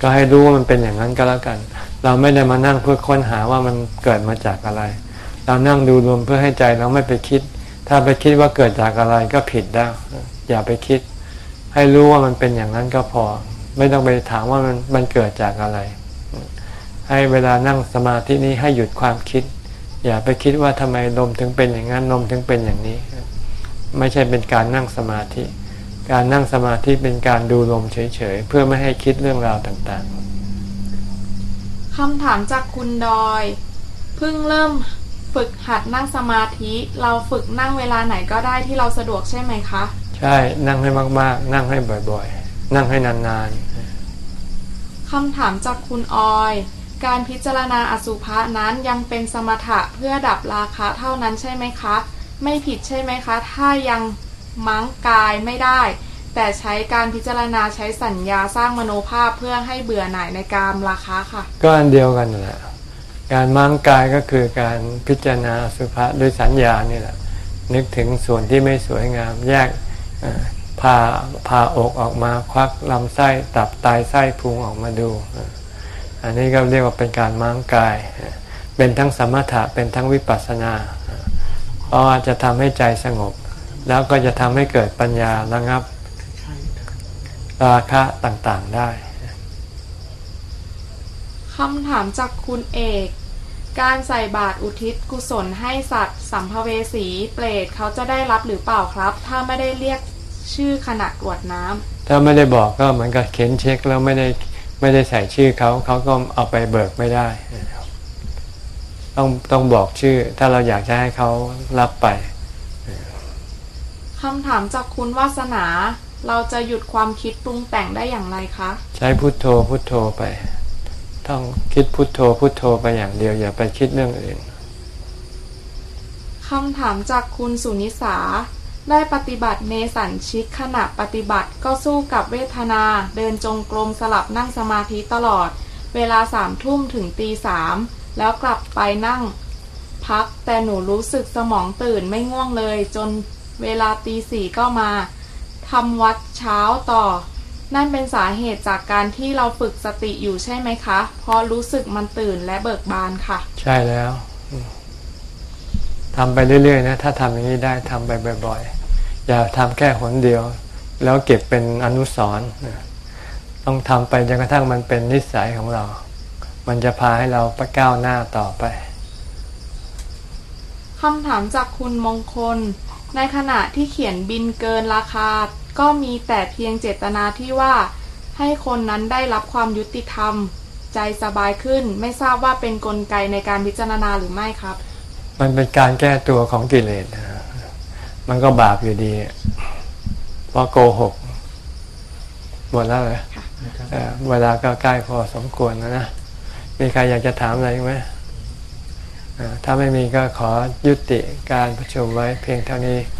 ก็ให้รู้ว่ามันเป็นอย่างนั้นก็แล้วกัน เราไม่ได้มานั่งเพื่อค้นหาว่ามันเกิดมาจากอะไร เรานั่งดูรวมเพื่อให้ใจเราไม่ไปคิด ถ้าไปคิดว่าเกิดจากอะไรก็ผิดแล้วอย่าไปคิด ให้รู้ว่ามันเป็นอย่างนั้นก็พอ ไม่ต้องไปถามว่ามันมันเกิดจากอะไร ให้เวลานั่งสมาธินี้ให้หยุดความคิด อย่าไปคิดว่าทำไมลมถึงเป็นอย่างนั้นลมถึงเป็นอย่างนี้ ไม่ใช่เป็นการนั่งสมาธิ การนั่งสมาธิเป็นการดูลมเฉยๆเพื่อไม่ให้คิดเรื่องราวต่างๆ คำถามจากคุณดอย เพิ่งเริ่มฝึกหัดนั่งสมาธิ เราฝึกนั่งเวลาไหนก็ได้ที่เราสะดวกใช่ไหมคะ ใช่นั่งให้มากๆ นั่งให้บ่อยๆ นั่งให้นานๆคำถามจากคุณออย การพิจารณาอสุภะนั้นยังเป็นสมถะเพื่อดับราคะเท่านั้นใช่ไหมคะ ไม่ผิดใช่ไหมคะ ถ้ายังมั้งกายไม่ได้ แต่ใช้การพิจารณาใช้สัญญาสร้างมโนภาพเพื่อให้เบื่อหน่ายในกามราคะค่ะ ก็อันเดียวกันแหละการมั่งกายก็คือการพิจารณาสุภาษด้วยสัญญานี่แหละ นึกถึงส่วนที่ไม่สวยงาม แยกพาพาอกออกมาควักลำไส้ตับไตไส้พุงออกมาดู อันนี้ก็เรียกว่าเป็นการมั่งกาย เป็นทั้งสมถะเป็นทั้งวิปัสสนาเพราะจะทำให้ใจสงบ แล้วก็จะทำให้เกิดปัญญาระงับ ราคะต่างๆได้คำถามจากคุณเอก การใส่บาตรอุทิศกุศลให้สัตว์ สัมภเวสีเปรตเขาจะได้รับหรือเปล่าครับ ถ้าไม่ได้เรียกชื่อขณะกรวดน้ำถ้าไม่ได้บอกก็เหมือนกับเขียนเช็คแล้วไม่ได้ไม่ได้ใส่ชื่อเขาเขาก็เอาไปเบิกไม่ได้ ต้องต้องบอกชื่อ ถ้าเราอยากจะให้เขารับไปคำถามจากคุณวาสนา เราจะหยุดความคิดปรุงแต่งได้อย่างไรคะ ใช้พุทโธพุทโธไป ต้องคิดพุทโธพุทโธไปอย่างเดียวอย่าไปคิดเรื่องอื่นคำถามจากคุณสุนิสาได้ปฏิบัติเนสันชิกขณะปฏิบัติก็สู้กับเวทนา เดินจงกรมสลับนั่งสมาธิตลอด เวลาสามทุ่มถึงตีสามแล้วกลับไปนั่ง พักแต่หนูรู้สึกสมองตื่นไม่ง่วงเลย จนเวลาตีสี่ก็มา ทำวัดเช้าต่อ นั่นเป็นสาเหตุจากการที่เราฝึกสติอยู่ใช่ไหมคะ เพราะรู้สึกมันตื่นและเบิกบานค่ะ ใช่แล้วทำไปเรื่อยๆนะ ถ้าทำอย่างนี้ได้ทำไปบ่อยๆ อย่าทำแค่หนเดียว แล้วเก็บเป็นอนุสรณ์ต้องทำไปจนกระทั่งมันเป็นนิสัยของเรา มันจะพาให้เราไปก้าวหน้าต่อไปคำถามจากคุณมงคล ในขณะที่เขียนบินเกินราคา ก็มีแต่เพียงเจตนาที่ว่า ให้คนนั้นได้รับความยุติธรรม ใจสบายขึ้นไม่ทราบว่าเป็นนกลไกในการพิจารณาหรือไม่ครับ มันเป็นการแก้ตัวของกิเลสมันก็บาปอยู่ดีเพราะโกหกหมดแล้วเลยเวลาก็ใกล้พอสมควรนะนะ มีใครอยากจะถามอะไรไหมถ้าไม่มีก็ขอยุติการประชุมไว้เพียงเท่านี้ข